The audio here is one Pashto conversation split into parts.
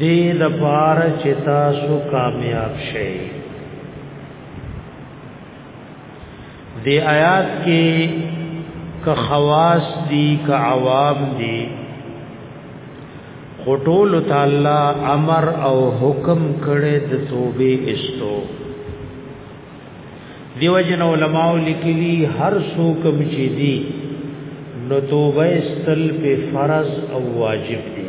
دې د پار چې تاسو کامیاب شئ دې آیات کې ک خواص دي ک عوام دي خټول تعالی امر او حکم کړي د توبه استو دیو جن علماء لیکلي هر سو کم چي دي نو توبه استل په فرض او واجب دي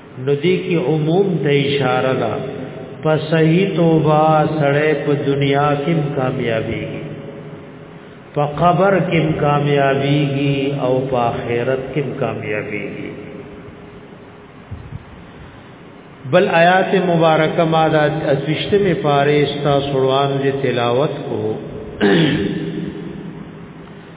نو دی کی عموم ته اشاره ده په صحیح توبه سړی په دنیا کې کامیابیږي په قبر کې کامیابیږي او په آخرت کې کامیابیږي بل آیات مبارکه ما د اتشته می پاره استا سروان دی تلاوت کو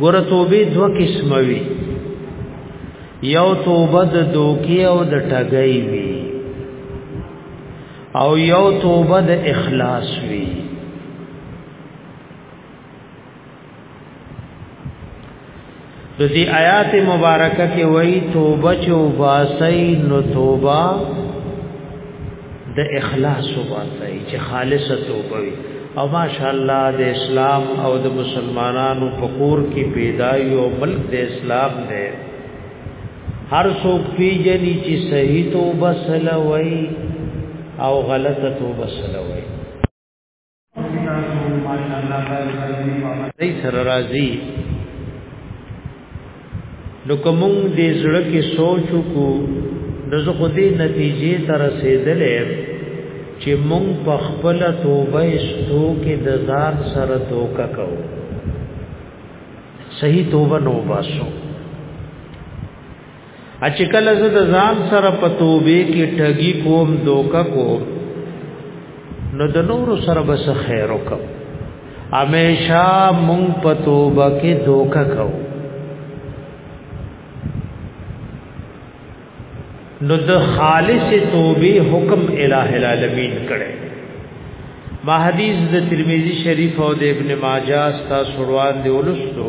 ګوره توبه دو قسم وی یو توبه د دوکي او د ټګي وی او یو توبه د اخلاص وی د دې آیات مبارکه کې وایي توبه چې وباسي نو توبه د اخلاص وباسي چې خالصه توبه وي او ماشاءالله د اسلام او د مسلمانانو فقور کې پیدای او ملک د اسلام دی هر څوک پیجنې چې صحیح توبه سلوي او غلطه توبه سلوي دای سره راضی نو کوم دې زړه کې سوچ وکړو نو زه خو دې نتیجې ته رسیدلې چې مونږ په خپل توبه استو کې د ځان سره توکا کو صحیح توبه نو باسو اچ کله زه د ځان سره په توبې کې ټګي کوم دوکا کوم نو د نور سره بس خیر وکم همیشه مونږ په توبه کې دوکا کو نو د خالص توبې حکم الٰه العالمین کړي ما حدیث د ترمذی شریف او د ابن ماجه ستا سروان دی ولستو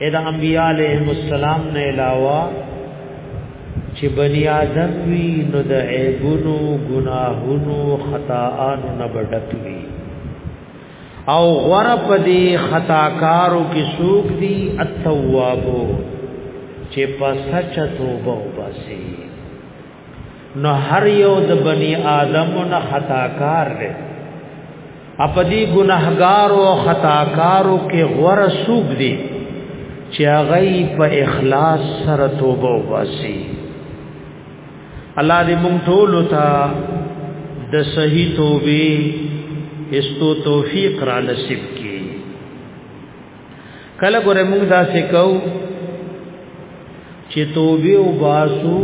اې د انبیاء علیهم السلام نه علاوه چې بنی آدم وی نو د عیبونو ګناهونو خطاانو نه بډک وی او غور په دې خطاکارو کې سوق دي التوابو چې په سچ توبه وباسي نو هر یو د بنی آدم نه خطا کار دی اپدی گناهګار او خطا کارو کې غور سوق دی چې هغه په اخلاص سره توبه واسي الله دې مونږ ټول ته د صحیح توبې استو توفیق را نصیب کړي کله ګره موږ دا سکو چې توبه او باسو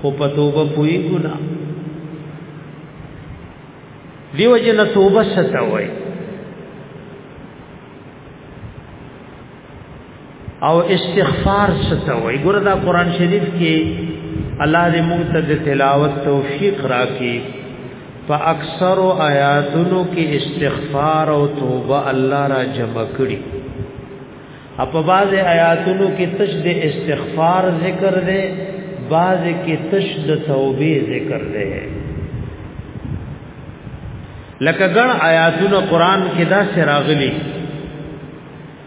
خو په توبه پوي ګنا دیو جن توبه ستوي او استغفار څه وي ګوره دا قران شریف کې الله دې موږ ته د تلاوت توفیق راکړي په اکثر آیاتونو کې استغفار او توبه الله را جمع کړي په بعض آیاتونو کې تش د استغفار ذکر دی بعض کې تش د توبې ذکر دی لکه ګڼ آیاتونه قران کې دا سراغلي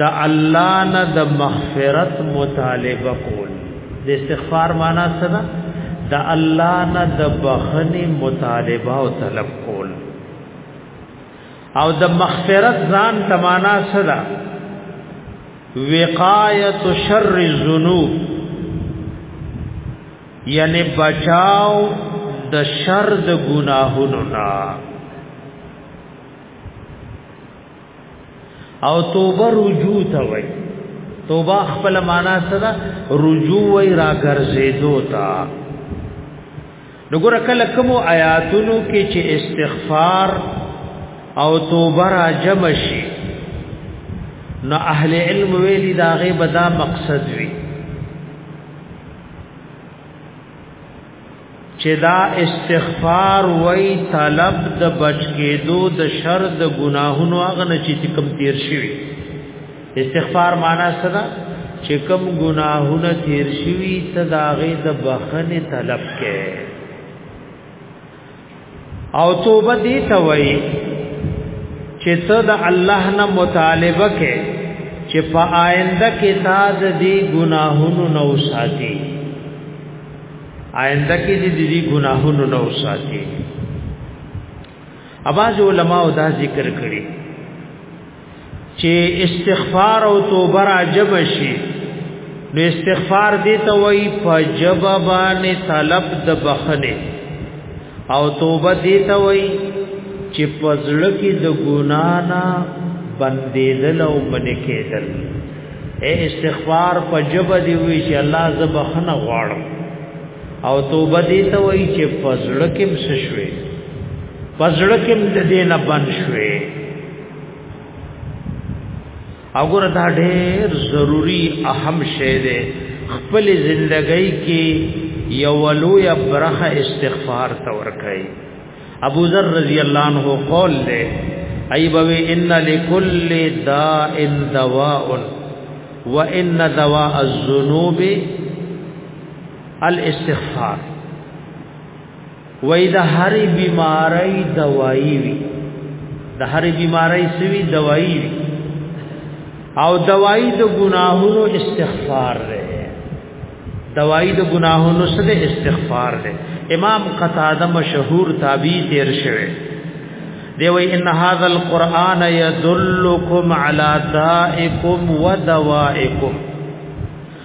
د الله نه د مغفرت مطالبه کول د استغفار معنا څه ده د الله نه د بخنی مطالبه او طلب کول او د مغفرت ځان تمانا څه ده وقایت شر الذنوب یعنی بچاو د شر د گناهونو نه او توبه رجوع ته وای توبه خپل معنا سره رجوع وای را ګرځېدو تا نګور کله کوم آیاتونو کې چې استغفار او توبه را جمع شي نو اهل علم ویلي داغه بدا مقصد وی چې دا استغفار وای طلب د بچ کېدو د شر د ګناهونو هغه نه چې کوم تیر شي استغفار معنا څه ده چې کوم ګناهونه تیر شي ته دا غي د بخنه طلب کې او توبه دې ته وایي چې ته د الله نه مطالبه کې چې په آینده کې تا د دې ګناهونو نه وساتي آینده کې دې دې ګناهونو نه وساتي اواز علماء دا ذکر کړی چې استغفار او توبه را جب شي نو استغفار دې ته وایي په جب باندې طلب د بخنه او توبه دې ته وایي چې پزړه کې د ګنا نه بندېدل او باندې کېدل اے استغفار په جب دې وایي چې الله زبخنه غواړم او توبه دې ته وایي چې پزړه کې مسشوي پزړه کې د دې نه بند شوي او ګور دا ډېر ضروری اهم شی دی خپل ژوندۍ کې یو لوی برخه استغفار ته ورکړي ابو ذر رضی الله عنه قول له ایبوی ان لکل داء دواء وان دواء الذنوب الاستغفار وای د هر بیماری دوايي وي د هر بیماری سوي دوايي وي او دوايي د ګناهونو استغفار ده دوايي د ګناهونو سره استغفار ده امام قتاده مشهور تابعی تیر شوی دی وی ان هاذا القران يدلكم على دائكم ودوائكم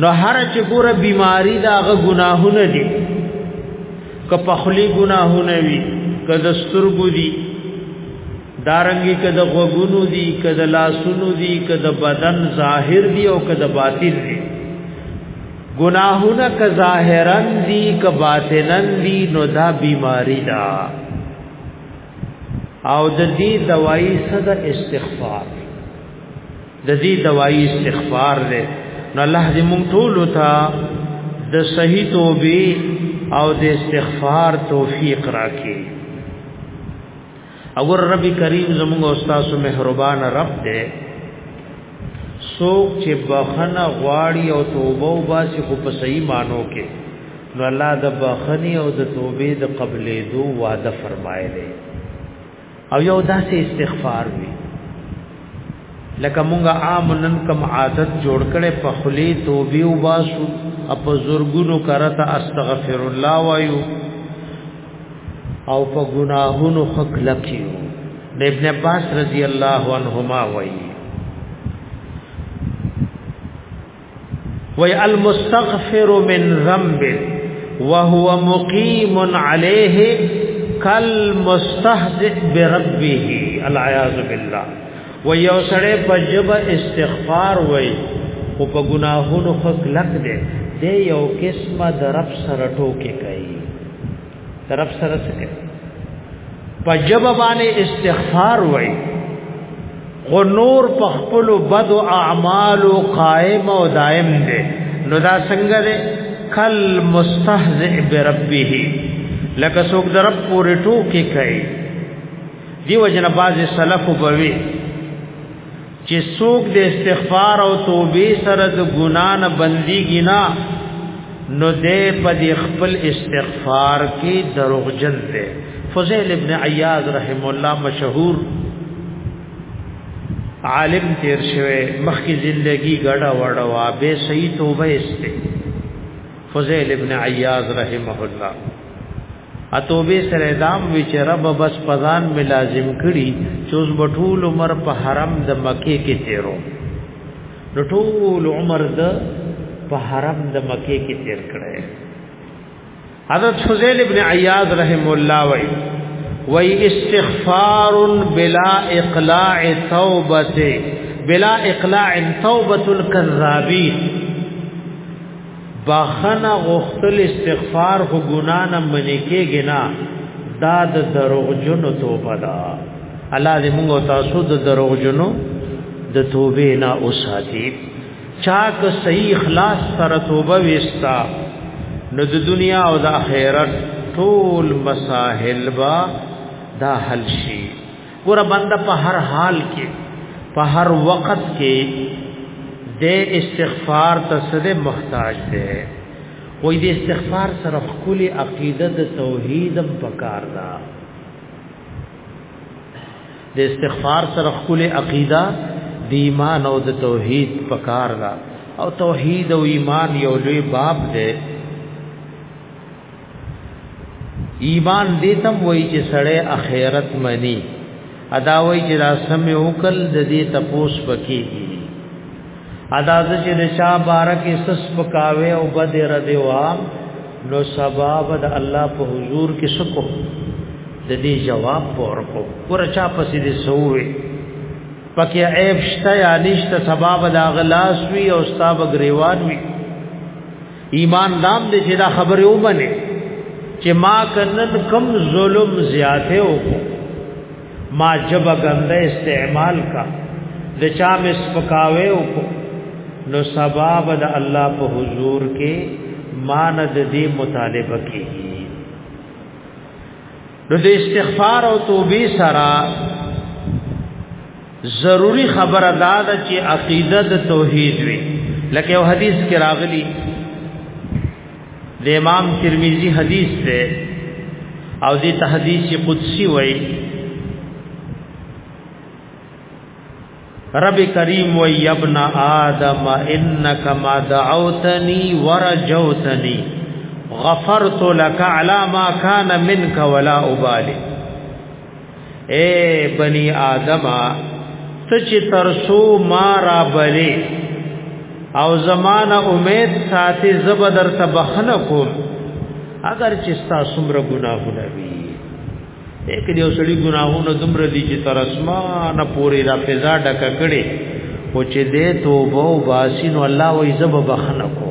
نو هر چې ګوره بیماری دا غ ګناهونه دي که په خلی ګناهونه وي که د سترګو دي دارنګي که د غوګونو دي که د لاسونو دي که د بدن ظاهر دي او که د باطن دي ګناهونه که ظاهرا دي که باطنا دي نو دا بیماری ده او د دې دوايي صد استغفار د دې دوايي استغفار دی نو الله دې مونږ ټول ته د صحیح توبې او د استغفار توفیق راکړي اور رب کریم زموږ استاد مهربان رب دې سوک چې بخنه غواړي او توبه او باسي خو په صحیح مانو کې نو الله د بخنی او د توبې د قبلې دو وعده فرمایلی او یو داسې استغفار وي لکه مونږه عام نن کم عادت جوړ کړي په خلی توبه او باسو اپ زورګونو کرتا استغفر الله وایو او په ګناهونو حق لکیو د ابن عباس رضی الله عنهما وایي وی المستغفر من ذنب وهو مقيم عليه كالمستهزئ بربه العياذ بالله ويو سره پجب استغفار وی او په ګناهونو خلق لک دے دے یو قسمه د رب سره ټوکې کوي طرف سره سکے په جب باندې استغفار وای خو نور په خپل بد او اعمال او قائم او دائم دي نو دا څنګه دي کل مستهزئ بربه لکه څوک درب پورې ټوکې کوي دیو جن باز سلف بوي چې څوک د استغفار او توبې سره د ګنا نه بنديږي نه نو دې په دې خپل استغفار کې دروغجن دی فضیل ابن عیاض رحم الله مشهور عالم تیر شوی مخکې زندگی ګډه وډه وا به صحیح توبه استه فضیل ابن عیاض رحمه الله اتوبه سره دام وی چې رب بس پزان می لازم کړي چې اوس بټول عمر په حرم د مکه کې تیرو نو ټول عمر د په حرم د مکه کې تیر کړي حضرت فضیل ابن عیاض رحم الله وی وی استغفار بلا اقلاع توبته بلا اقلاع توبه الكذابین بخنه غختل استغفار خو ګنا نه منې کېږي نه دا د دروغجنو توبه ده الله دې موږ تاسو د دروغجنو د توبې نه اوساتي چا که صحیح اخلاص سره توبه وستا نو د دنیا او د آخرت ټول مساحل با دا حل شي ګور بنده په هر حال کې په هر وخت کې د استغفار ته سره محتاج دی وې د استغفار سره خپل عقیده د توحیدم پکار ده د استغفار سره خپل عقیده د ایمان او د توحید پکار ده او توحید او ایمان یو لوی باب دی ایمان دې تم وای چې سړی اخرت منی ادا وای چې دا سم وکل د دې تپوس پکې ادا چې د شا بارک سس پکاوي او بد رد وام نو سبب د الله په حضور کې شکو د دې جواب ورکو ورچا پسې دې سوې پکې عیب شته یا نشته سبب د اغلاس وی او استاد غریوان وی ایمان دام دې چې دا خبره وبنه چې ما کنن کم ظلم زیاته وکړو ما جب غنده استعمال کا د چا مس پکاوي وکړو نو سبب د الله په حضور کې مان د دې مطالبه کیږي نو د استغفار او توبې سره ضروری خبره دا ده چې عقیده د توحید وي لکه یو حدیث کې راغلی د امام ترمذی حدیث ده او دې ته حدیث قدسی وایي رب کریم و ابن آدم انک ما دعوتنی ورجوتنی غفرت لك على ما كان منك ولا ابالي اے بنی آدم ته چې ترسو ما را بلی او زمانہ امید ساتي زبدر ته بخنه کوم اگر چې ستا سمره ګناهونه وي یک دیو سړي ګناهونه دمر دي چې تر اسمانه پورې را فضا ډک کړي او چې دې توبه او باسي نو الله وې زب بخنه کو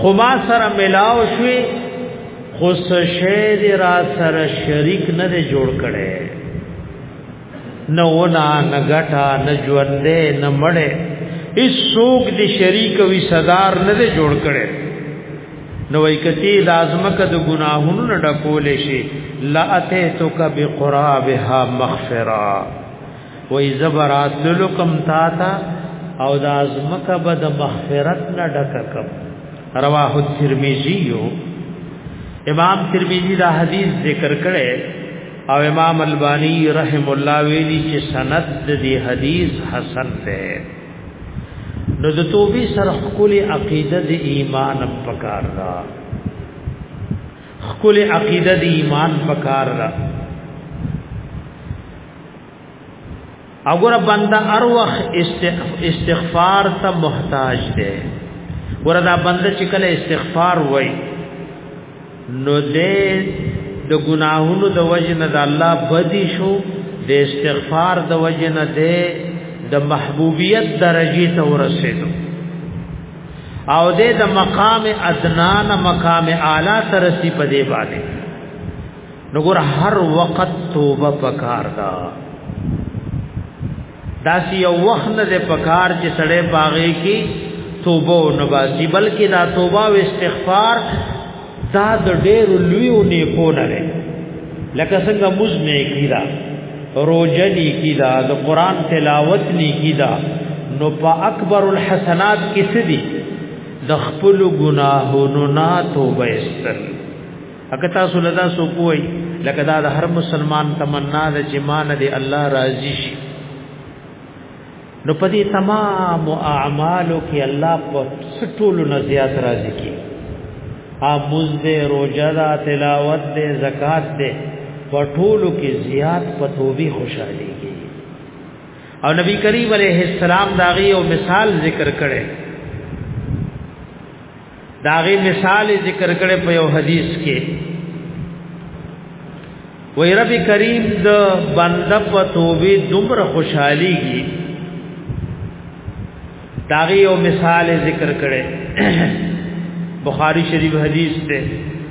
خو ما سره ملاو شوي خو سشه دی را سره شریک نه دی جوړ کړي نه ونا نه غټا نه ژوندې نه مړې هیڅ څوک دی شریک وی صدار نه دی جوړ کړي نو وای کتی لازمک د ګناهونو نه ډکول شي لا اته تو ک بقرابها مغفرہ وای زبراتلو کم تا تا او د ازمکه به د مغفرت نه ډککم رواه الترمذی امام ترمذی دا حدیث ذکر کړي او امام البانی رحم الله ویلی چې سند د دې حدیث حسن ده نو د توبې سره خپل عقیده د ایمان پکار دا خپل عقیده د ایمان پکار دا اگر بنده هر وخت استغفار ته محتاج دی وردا بنده چې کله استغفار وای نو دې د ګناهونو د وجه نه د الله بدی شو د استغفار د وجه نه دې د محبوبیت درجه ته ورسېدو او دې د مقام ادنا نه مقام اعلی ته رسی په دې باندې نو ګور هر وخت توبه پکار دا داسی یو وخت نه پکار چې سړی باغې کې توبه او نباسي بلکې دا توبه او استغفار دا د ډېر لوی او نیکو نه لري لکه څنګه موږ نه کیدا روزه نه کیدا د قران تلاوت نه کیدا نو په اکبر الحسنات کې سدي د خپل ګناهونو نه توبه استغفار اګه تاسو لدا سو کوی لکه دا د هر مسلمان تمنا ده چې مان دې الله راضي شي نو په دې تمام اعمالو کې الله په سټولو نه زیات راضي کی اموز دې روزه دا تلاوت دې زکات دې په ټولو کې زیات په توبې خوشالي کی او نبی کریم علیه السلام داغي او مثال ذکر کړي داغي مثال ذکر کړي په یو حدیث کې وی رب کریم د بنده په توبه دومره خوشحاليږي داغي یو مثال ذکر کړي بخاری شریف حدیث ته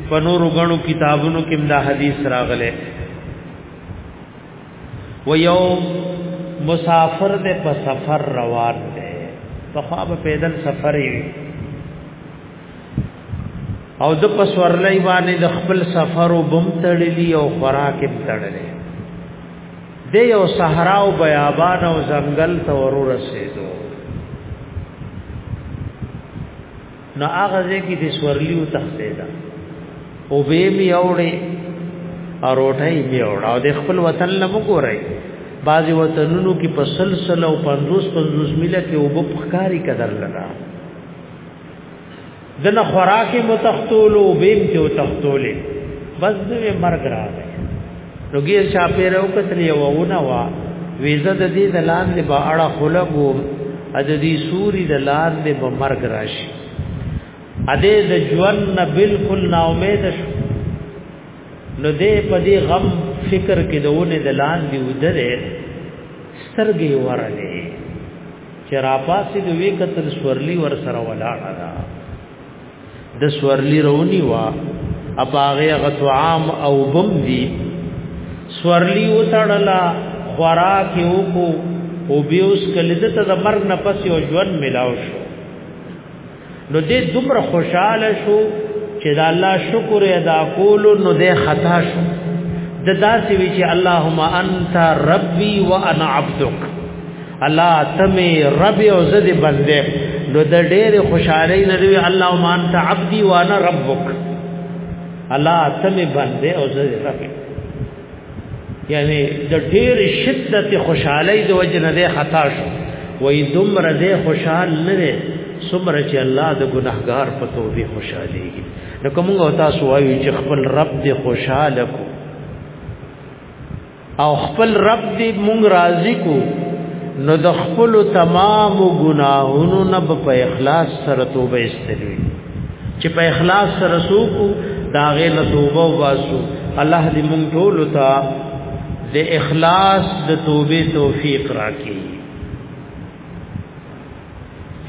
په نورو غنو کتابونو کې دا حدیث راغله و یو مسافر دې په سفر روان دی په خوا به پیدل سفر وي او د پسورلې باندې د خپل سفر او بم تړلی او خوراک هم تړلی د یو صحرا او بیابان او ځنګل ته ورور رسیدو نو هغه ځکه د سورلیو تخته ده او به می اوړې اروټای می اوړ او د خپل وطن لمو ګورای بعضی وطنونو کې په سلسل او 50 50 میله کې او په ښکاری قدر لرا دنه خوراکه متختول او بیم ته تختولې بس دې مرګ راغی نو غیر چا پیرو کتل یو ونه وا ویزه د دې د لاندې به اړه خلګو ا د دې سوري د لاندې به مرګ راشي ا دې د ژوند نه بالکل نا امید شو نو دې په دې غم فکر کې دونه د لاندې ودره سترګې ورلې چې را پاسې دوی کتل سورلی ور سره ولاړه د سورلی رونی وا اپاغه غت عام او بم دی سورلی وتړلا خوراک یو کو او بیوس کله د ته د مرګ نه پس یو ژوند ملاو شو نو دې دومره خوشاله شو چې د الله شکر ادا کول نو دې خطا شو د داسې وی چې اللهم انت ربي وانا عبدک الله تمه رب او زد بنده نو د ډېر خوشاله نه دی الله مان ته عبدي وانا ربک الله تمه بنده او زد رب یعنی د ډېر شدت خوشاله د وجه نه دی خطا شو وې دومره دی خوشحال نه دی څومره چې الله د ګناهګار په توبه خوشاليږي نو کومه تاسو وایو چې خپل رب دې خوشاله کو او خپل رب دې مونږ راضي کو نو د خپل تمام ګناهونو نه په اخلاص سره توبه استلوي چې په اخلاص سره سوکو دا غې نه توبه واسو الله دې مونږ ټول ته د اخلاص د توبې توفیق راکړي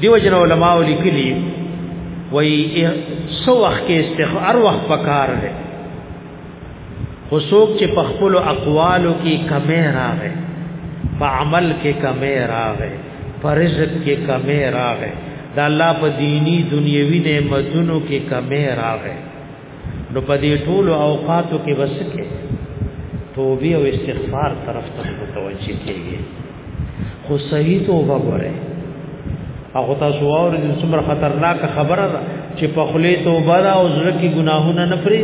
دیو جن علماء لیکلي وای سو وخت کې استغفار وخت پکار دی خو څوک چې په خپل اقوالو کې کمې راغې په عمل کې کمې راغې په رزق کې کمې راغې د الله په دینی دنیوي نعمتونو کې کمې راغې نو په دې ټول اوقاتو کې وسکه توبه او استغفار طرف ته متوجه کیږي خو صحیح توبه غره هغه تاسو اورئ چې څومره خطرناک خبره ده چې په خلی توبه دا او زړه کې ګناهونه نه پرې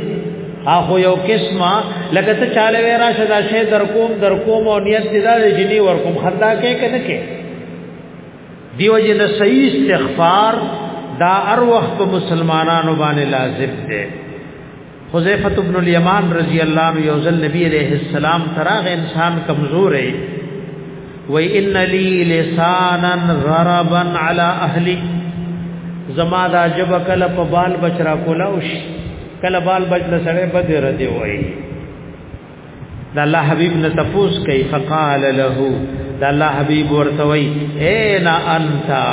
هغه یو قسمه لکه ته چاله وې راشه دا شی در کوم در کوم او نیت دې دا جنی ور کوم خطا کې کنه کې دیو جن صحیح استغفار دا ار وخت مسلمانانو باندې لازم دی حذیفه ابن الیمان رضی الله عنه یو ځل نبی علیہ السلام تراغ انسان کمزور ہے و ان لی لسانا غربا علی اهلی زما دا جب کله په بال بچرا کولا او کله بال بچل سره بده ردی وای دا الله حبیب نه تفوس کوي فقال له دا الله حبیب ورته وای اے نا انتا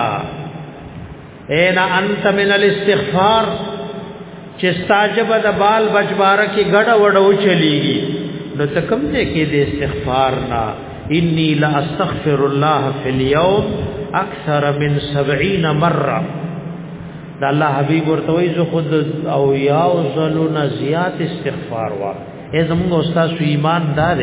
اين انت من الاستغفار چې استاجب د بال بچبار کې ګډه وډو چلیږي نو ته کوم دې کې د استغفار نه انی لا استغفر الله فی اليوم اکثر من 70 مره دا الله حبیب ورته وی زه خود او یا زلون زیات استغفار وا ای زموږ استاد ایمان دار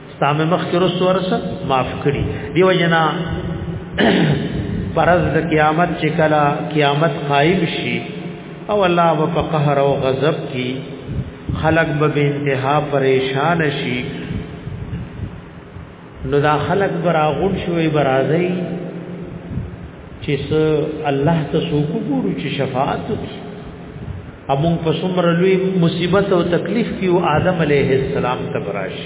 ستا مې مخکې رسو ورسه معاف کړي دی وجنا پرز د قیامت چې کلا قیامت قائم شي او الله و په قهر او غضب کې خلق به بے انتها پریشان شي نو دا خلق براغون شوي برازي چې څه الله ته څوک ګورو چې شفاعت وکړي امون په څومره لوی مصیبت او تکلیف کې او آدم علیه السلام ته براش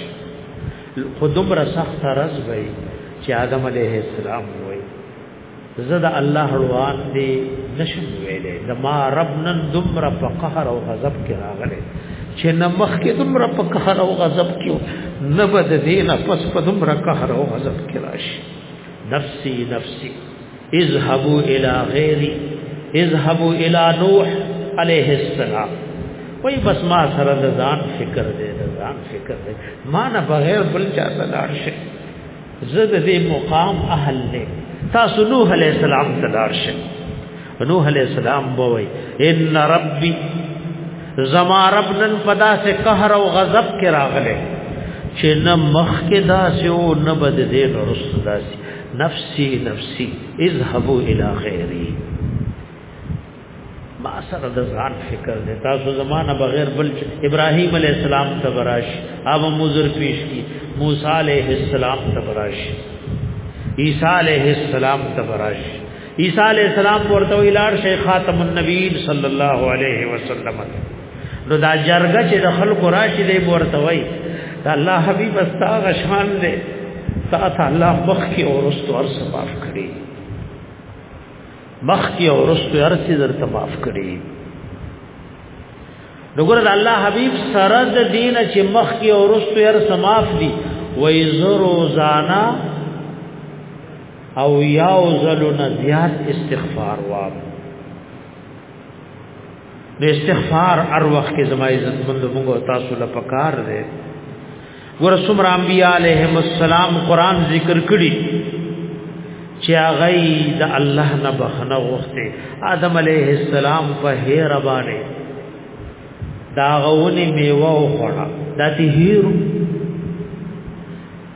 خودم را سخت رز وي چې آدم علیه السلام وي زدا الله روان دی نشم ویلې زما رب نن دمر په قهر او غضب کې راغله چې نه مخ کې دمر په قهر او غضب کې نه بد دینه پس په دمر قهر او غضب کې راشي نفسي نفسي اذهبوا الى غيري اذهبوا الى نوح عليه السلام وای بس ما سره د ځان فکر دی د ځان فکر دی ما نه بغیر بل چا ته لاړ شي زه د دې مقام اهل نه تاسو نوح عليه السلام ته لاړ شئ نوح علیہ السلام بوئی ان ربی زما رب نن پدا سے قهر او غضب کې راغله چې نه مخ کې داسې او نه بد دې نورس داسې نفسي نفسي اذهبوا الى غيري ما سره د ځان فکر دې تاسو زمانہ بغیر بل ابراهيم عليه السلام تبراش اب مزر پیش کی موسی عليه السلام تبراش عیسی عليه السلام تبراش عیسی علی السلام ورته ویلار شي خاتم النبیین صلی الله علیه وسلم نو دا جرګه چې د خلکو راشي دی ورته وای دا الله حبیب استا غشان دی تا ته الله مخ کې اورستو ارس معاف کړي مخ کې اورستو ارس درته معاف کړي دغه د الله حبيب سره د دین چې مخ کې اورستو ير سماف دي وای زرو زانا او یاو زلو نه زیات استغفار واب نو استغفار ار وخت کې زما عزت مند موږ تاسو له پکار دی ګور سمر انبیاء علیهم السلام قران ذکر کړي چې هغه د الله نه بخنه غوښته آدم علیه السلام په هیر باندې دا غونی میوه وخوړه د دې هیرو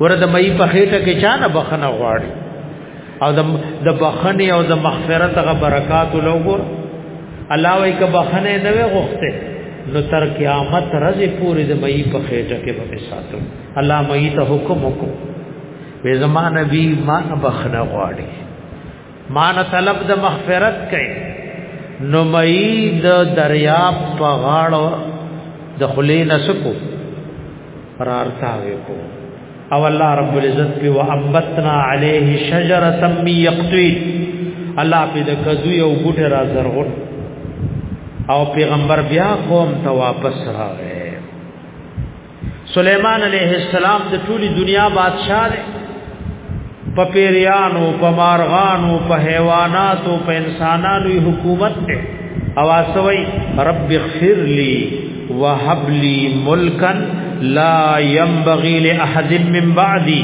ور د مې په خېټه کې چا نه بخنه غواړي او د بخنه او د مغفرت غ برکات لوګور الله وای ک بخنه نه غوښته نو تر قیامت رزه پوری د مې په خېټه کې به ساتو الله مې ته حکم وکړو وې زمانه بي ما بخنه غواړي مان طلب د مغفرت کوي نو مې د دریاب په غاړه د خلې نسکو رارتاوي کو او الله رب العزت په وابتنا عليه شجره من يقطين الله په د کزو یو بوټه را زرغون او پیغمبر بیا قوم ته واپس راغی سليمان عليه السلام د ټولي دنیا بادشاہ دی په پیریانو په مارغانو په حیواناتو په انسانانو حکومت دی او اسوي رب اغفر لي وهب لي ملکا لا ينبغي لاحد من بعدي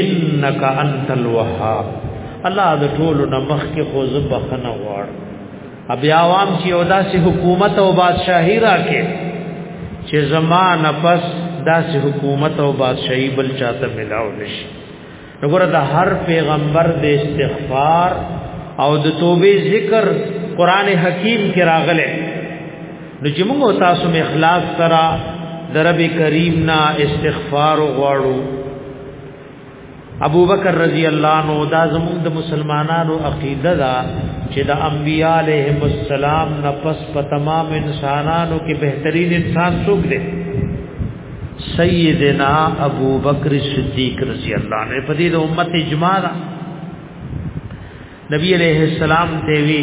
انك انت الوهاب الله د ټولو نمخ کې خو زبخنه وړ بیا عوام چې یو داسې حکومت او بادشاهي راکې چې زما نفس داسې حکومت او بادشاهي بل چاته ملاو نشي وګوره د هر پیغمبر د استغفار او د توبې ذکر قران حکیم کې راغله نو چې موږ تاسو مې اخلاص سره د رب کریم نه استغفار غواړو ابو بکر رضی الله عنه دا زموږ د مسلمانانو عقیده ده چې د انبیاء علیهم السلام نه پس په تمام انسانانو کې بهترین انسان څوک دی سیدنا ابو بکر صدیق رضی الله عنه په دې د امت اجماع ده نبی علیہ السلام ته وی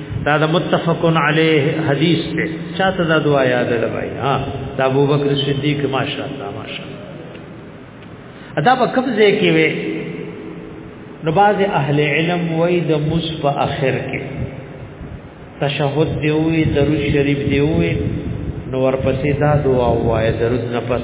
دا د متفقن علیه حدیث ته چاته دا دعا یاد ده بھائی ها دا ابو بکر صدیق ماشاءالله ماشاءالله ادا په کوم ځای کې وي نو باز اهل علم وای د مص په اخر کې تشهود دی وی درود شریف دی وی نو ورپسې دا دعا وای درود نه پس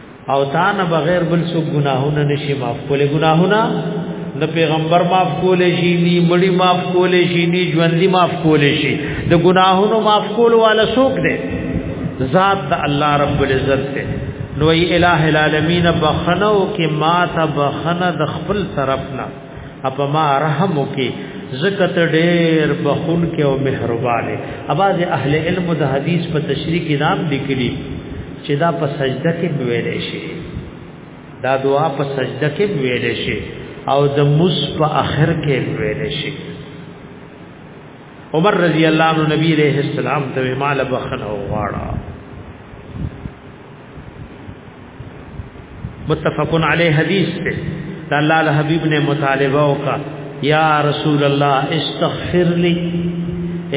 او تا نه بغیر بل څه ګناهونه نشي معاف کولې ګناهونه نه پیغمبر معاف کولې شي ني مړي معاف کولې شي ني ژوندۍ معاف کولې شي د ګناهونو معاف کول والا څوک دی ذات د الله رب العزت دی نو ای الہ العالمین بخنو کې ما ته بخنه د خپل طرفنا اپ ما رحم وکي زکت ډېر بخون کې او مهربانه اباز اهل علم د حدیث په تشریح کې نام لیکلي چې دا په سجده کې ویل شي دا دعا په سجده کې ویل شي او د مس په اخر کې ویل شي عمر رضی الله عنه نبی علیہ السلام ته مال بخنه واړه متفقن علی حدیث ته الله الحبیب نے مطالبہ کا یا رسول الله استغفر لی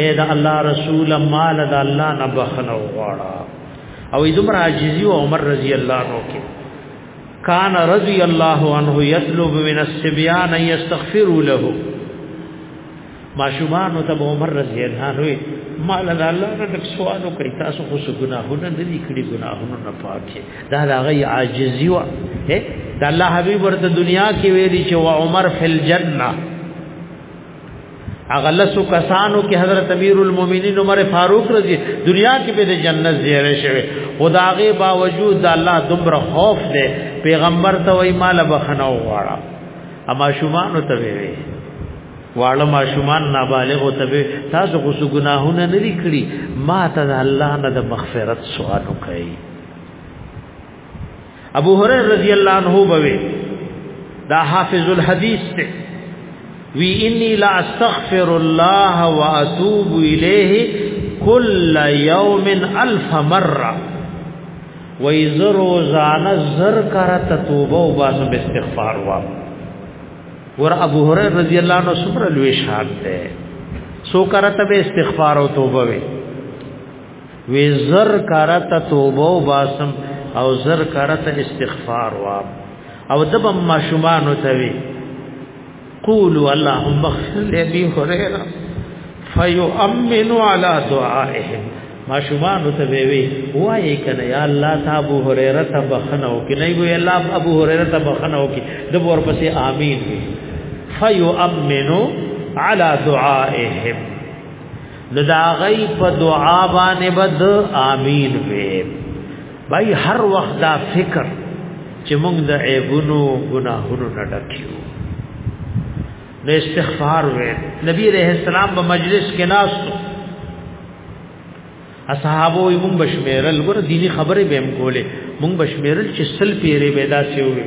اے دا الله رسول مال دا الله نه بخنه واړه او ایدمر عاجزی او عمر رضی الله عنه کې کان رضی الله عنه یطلب من السبیان یستغفر له ماشومان ته عمر رضی الله عنه مال د الله نه ډک سوال کوي تاسو خو څه ګناهونه نه دي کړی ګناهونه نه پاکه دا د هغه عاجزی و د الله حبیب ورته دنیا کې ویلي چې و عمر فل جننه هغه لسو کسانو کې حضرت امیر المؤمنین عمر فاروق رضی دنیا کې به د جنت زیره شوی خداغه باوجود الله دومره خوف دی پیغمبر ته وای مال بخنه وغواړه اما شومان ته وی واړه ما شومان نابالغ ته وی تاسو غوسه ګناهونه نه لیکړي ما ته الله نه د مغفرت سوال وکړي ابو هريره رضی الله عنه بوي دا حافظ الحديث ته وی انی لا استغفر الله واتوب الیه کل یوم الف مره و روزانه زر کرت توبه او باسم استغفار وا ور ابو هريره رضی الله عنه سره لوي شهادت ده سو کرت به استغفار او توبه وی وی زر کارت توبه او باسم او زر کارت استغفار واب او دب ماشومان توی قولوا اللهم اغفر لابي هريره فيؤمن على دعائهم ماشومان ته وی وای کنه یا الله تا ابو هريره ته بخنه او کنه وی الله ابو هريره ته بخنه او کی د ورپسې امين وی فيؤمن على دعائهم نو دا غي په دعا باندې بد امين وي بای هر وخت دا فکر چې موږ د عیبونو ګناهونو نه ډکیو نو استغفار وې نبی رحم السلام په مجلس کې ناس اصحابو یې موږ بشمیرل ګور دینی خبرې به هم کولې موږ بشمیرل چې سل پیری به دا سی وې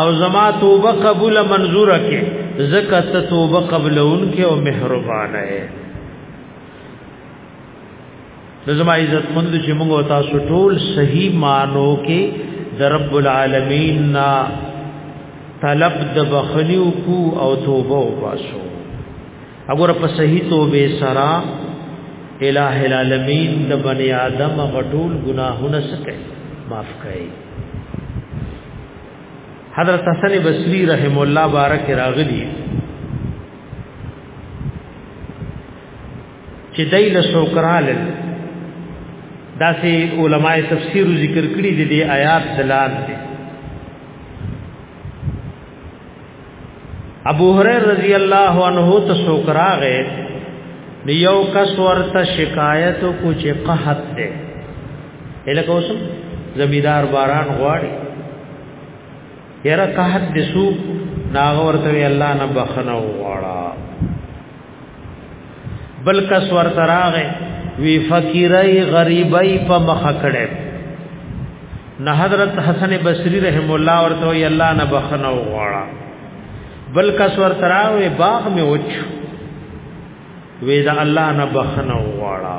او زما توبه قبول منظور کې زکه ته توبه قبول اونکه او مهربانه اے زما عزت مند چې موږ تاسو ټول صحیح مانو کې د رب العالمین نا طلب د بخلیو کو او توبه واسو اگر په صحیح توبه سرا الہ العالمین د بنی آدم غټول گناهونه سکه معاف کړي حضرت حسن بصری رحم الله بارک راغلی چې دای له سوکرال داسې علماء تفسیر ذکر کړی دي د آیات دلالت ابو هريره رضی الله عنه ته سوکراغه یو کس ورته شکایت کو چې قحط ده الکه اوس زمیدار باران غواړي یره قحط دسو ناغ ورته الله نه بخنه وغواړه بل کس ور تراغه وی فقیرای غریبای په مخ کړه نه حضرت حسن بصری رحم الله ورته وی الله نه بخنه وغواړه بل کس ور تراوه باغ می وچ وی دا الله نه بخنه وغواړه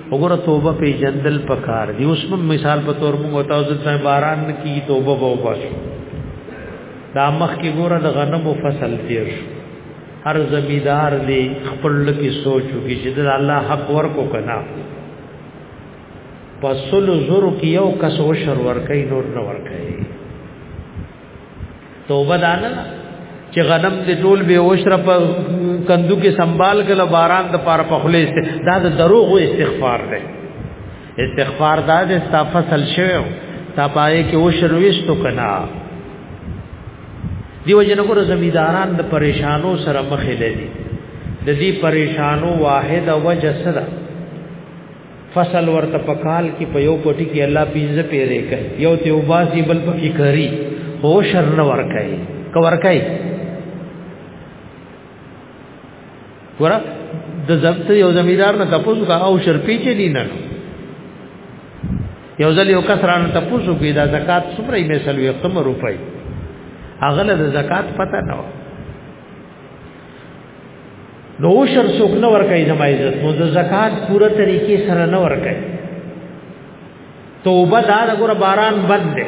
وګوره توبه په جندل پکار دی اوس موږ مثال په تور موږ او تاسو ته باران کی توبه به وباسو دا مخ کې ګوره د غنمو فصل تیر شو هر زمیدار دی خپل لکی سوچو کې چې د الله حق ورکو کنا پسل زور کې یو کس او شر ورکې نور نه ورکې توبه دانه چې غنم دې ټول به وشره په کندو کې سنبال کله باران د پاره په خله است دا د دروغ استغفار دی استغفار دا د ستا فصل شوی تا پای کې وشره وشتو کنا دیو جن کو زمیداران د پریشانو سره مخې لدی د دې پریشانو واحد او وجسره فصل ورته په کال کې په یو پټي کې الله پینځه پیرې کوي یو ته وباسي بل پکې کوي هو شر نه ور کوي کو ور کوي ګور د ضبط یو زمیدار نه تاسو کا او شر پیچې دي نه یو ځل یو کسران تاسو کې دا زکات څومره یې مثال یو کم روپۍ اغله د زکات پته نه و نو عشر څوک نه ور کوي زما عزت نو د زکات پوره طریقې سره نه ور کوي توبه دا دغه باران بند دی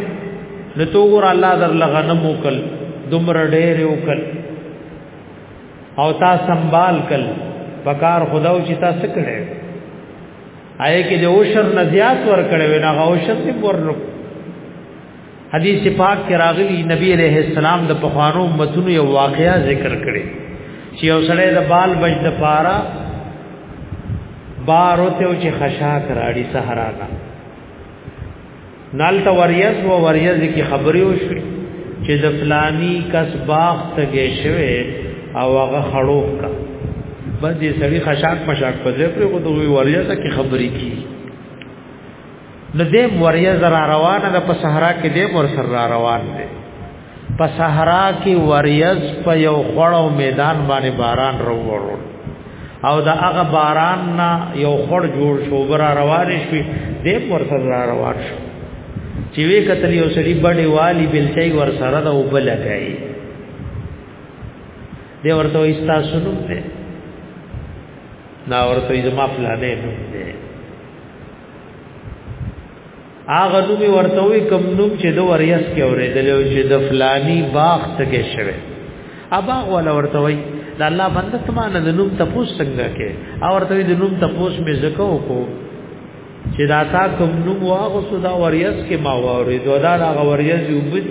نو تو ګور الله در لغنم وکل دمر ډېر وکل او تا سنبال کل پکار خداو چې تا سکړې آئے کې د عشر نه زیات ور کړې ونا غوشت دې ورنک حدیث پاک کې راغلی نبی علیہ السلام د پخوانو امتونو یو واقعیا ذکر کړي چې یو سړی د بال بچ د پاره بار او ته چې خشاک راړي صحرا کا نالته وریز و وریز کی خبرې وشوي چې د فلانی کس باغ ته گې شوی او هغه خړوب کا بس دې سړی خشاک مشاک په ځای پر کو دوی وریز کی خبرې کی نو دې موریا زرا روانه ده په صحرا کې دې مور سر را روان دي په صحرا کې وریز په یو خړو میدان باندې باران وروړو او دا هغه باران نه یو خړ جوړ شو برا روان شي دې مور سر را روان شو چې وی کتل یو سړي بډې والی بلچي ور سره دا وبلګای دې ورته ایستا سنو دې نا ورته یې ما فلانه نو دې هغه نوم ورته وي کم نوم چې د وریاس کې اورېدل او چې د فلانی باغ ته کې شوی ابا ولا ورته وي د الله بنده سمانه د نوم تپوس څنګه کې او ورته د نوم تپوس مې زکو کو چې دا تا کوم نوم واغو سودا وریاس کې ما وریدو دا هغه وریاس یو بل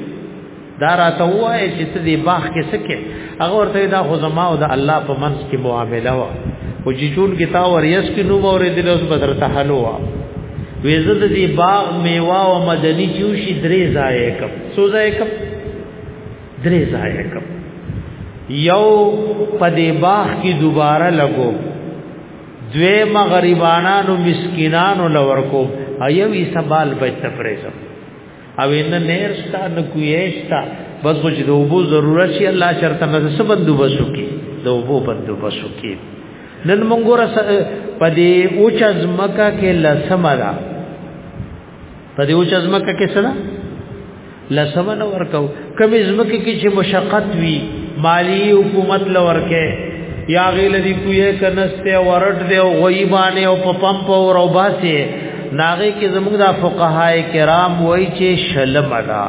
دا راته وای چې ته دې باغ کې سکه هغه ورته دا خو زما او د الله په منځ کې معامله وا او چې چون کې تا ور یس کې نو مورې دې اوس بدر ته حل وا وېزه دې باغ میوا او مدني چوشي درې ځای کم سو ځای کم درې ځای کم یو په دې باغ کې دوباره لګو دوی مغریبانانو مسکینانو لور کو ایوی سبال بچ تفریسم او ان نهرستا نه کویشتا بس خو چې د وبو ضرورت شي الله شرط نه څه بندوبس وکي د وبو بندوبس وکي نن مونږ را پدې اوچ ازمکا کې لسمرا پدې اوچ ازمکا کې سره لسمنه ورکاو کمی زمکی کی چه مشقت وی مالی حکومت لورکه یا غیل دی کوی کنسته ورد دی او غیبانه او په پمپ او روباسه ناغه کې زموږ د فقهای کرام وای چې شلم ادا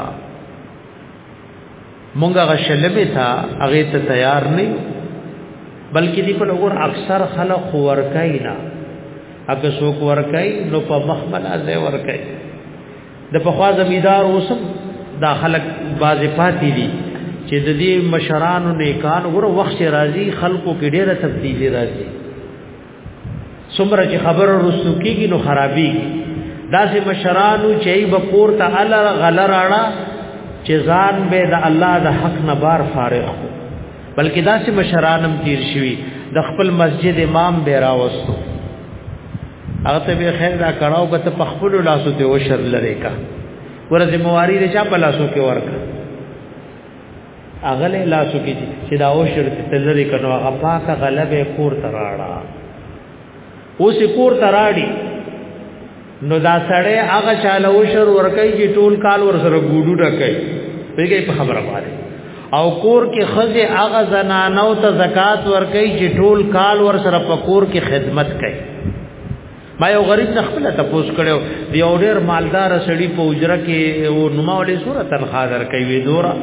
مونږ غ شلمه تا هغه ته تیار نه بلکې دی په لور اکثر خلک ورکای نه اګه څوک ورکای نو په مخبل ازه ورکای د پخوا زمیدار اوسم دا خلک باز پاتې دي چې د دې مشرانو نیکان ور وخت راځي خلکو کې ډېره تبدیلی راځي څومره چې خبره رسو کېږي نو خرابي داسې مشرانو چې به پور ته الله غلراړه چې ځان به د الله د حق نه بار فارغ کو بلکې داسې مشرانم تیر شوی د خپل مسجد امام به راوستو هغه ته به خیر دا کړهو به ته خپل لاسو ته وشر لری کا ورته مواری دې چا په لاسو کې ورکا هغه له لاسو کې چې دا وشر ته لری کنو هغه پاکه غلبه کور تراړه اوس کور تراړي نو دا سړی هغه چاله وشر ورکای چې ټول کال ور سره ګوډو ډکای پیګې په خبره باندې او کور کې خزه هغه زنانو ته زکات ورکای چې ټول کال ور سره په کور کې خدمت کوي ما یو غریب نه خپل ته پوس کړو دی او ډیر مالدار سړی په اجره کې او نوماولې سوره تنخواه درکې وی دورا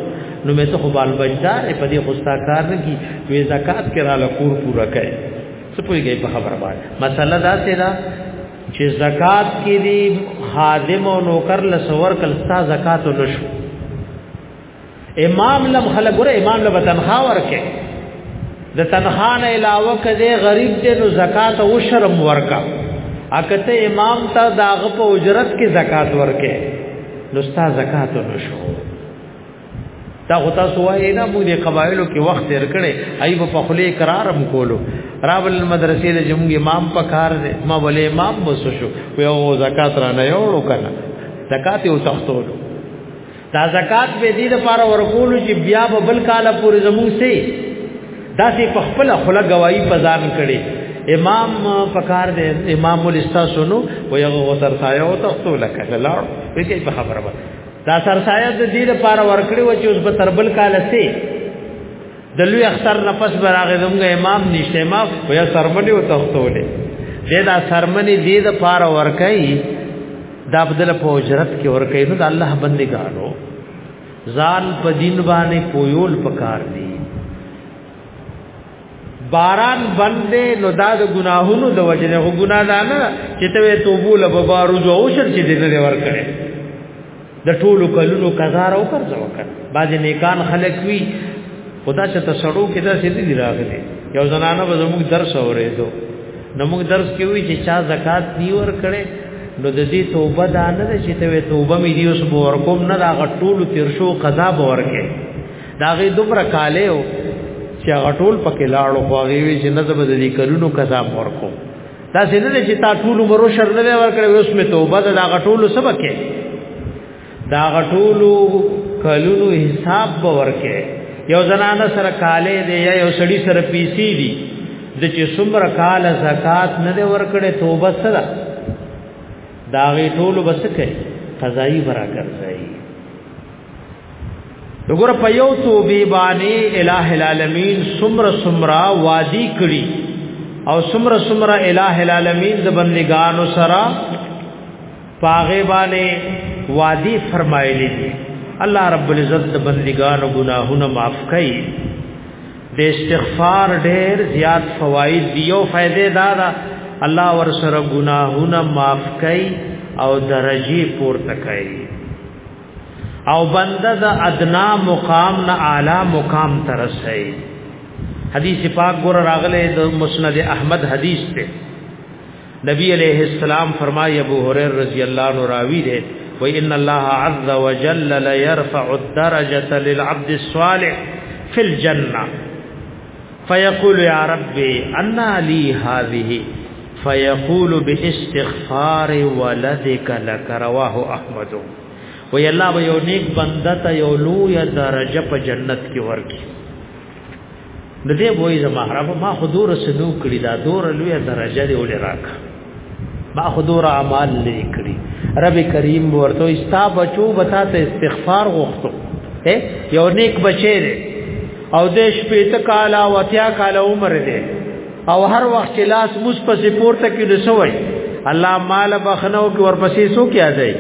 نو مې ته خو بال بچدار په دې خوستا کار نه کی وی زکات کرا لکور پورا کړي څه پويږي په خبره باندې مسله دا څه ده چې زکات کې دی خادم او نوکر لسور کل ستا زکات نشو امام لم خلق ګره امام له تنخوا ورکه د تنخوا نه علاوه کده غریب دې نو زکات او شرم ورکا اکته امام ته داغه په اجرت کې زکات ورکه نو ستا زکات نشو دا خو تاسو وایي نه موږ د قبایلو کې وخت تیر کړي ایب په خله اقرار هم کولو رابل مدرسې له جمع امام په کار دی ما ولې امام وسو شو یو زکات را نه یو کنه زکات یو تختولو دا زکات به دې د پاره ورکول چې بیا به بل کال پورې زمو سي دا سي په خپل خلا گواہی پزان کړي امام پکار دې امام ولستا سنو و یو غوتر سایو تختو لکه لاړ په کې په خبره دا سرسایه د دې لپاره ورکړی و چې اوس به تربل کال سي د لوی اختر نفس براغه زموږ امام نشته ما خو یا سرمنی او تختولې دې دا سرمنی دې د پاره ورکای دا بدل په اجرت کې ورکای نو د الله بندګانو ځان په دین باندې پویول پکار دی باران بندې نو دا د ګناهونو د وجه نه ګناه ده نه چې ته توبو له بارو جو او شر چې دې نه ور کړې د ټولو کلونو کزار او قرض وکړ باز نیکان خلک وی خدا چې تسړو کې دا سې دې راغلي یو زنانه به زموږ درس اورېدو نو موږ درس کې وی چې چا زکات دی ور کړې نو د دې توبه دا نه چې ته توبه مې دی اوس ورکوم نه دا غټول تیر شو قضا به ورکې دا غي دومره کاله او چې غټول پکې لاړو خو غي وی چې نظم د دې کلونو کذاب ورکو دا څه نه چې تا ټول عمر شر نه ورکړې اوس می توبه دا غټول سبکه دا غټول کلونو حساب به ورکه یو زنانه سره کاله دی یا یو سړی سره پیسې دی د چې څومره کال زکات نه دی ورکړې توبه سره دا غي ټول بس کوي قضایي برا کوي وګوره په یو توبې باندې الٰه العالمین سمر سمرا وادي کړی او سمر سمرا الٰه العالمین د بندگانو سره پاغه باندې وادي فرمایلی دی الله رب العزت د بندگانو ګناهونه معاف کړي د استغفار ډېر زیات فواید دی او فائدې دا دا الله ور سره ګناهونه معاف کړي او درجه پورته کړي او بنده د ادنا مقام نه اعلی مقام ترسي حدیث پاک ګور راغله د مسند احمد حدیث ته نبی علیہ السلام فرمای ابو هريره رضی الله عنه راوی دی و ان الله عز وجل لا يرفع الدرجه للعبد الصالح في الجنه فیقول یا رب ان لی هذه فیقول باستغفار ولدک لک رواه احمد وی الله به یو نیک بنده ته یو لوی درجه په جنت کې ورکړي د دې وای زما رب ما حضور سنو کړی دا دور لوی درجه دی ولې راکړه ما خدور اعمال لیکړي رب کریم ورته استا بچو بتا ته استغفار غوښتو یو نیک بچی دی او د شپې ته کالا وتیا کالا عمر دی او هر وخت چې لاس موس په سپورته کې دسوي الله مال بخنو کې ورپسې سو کیا دی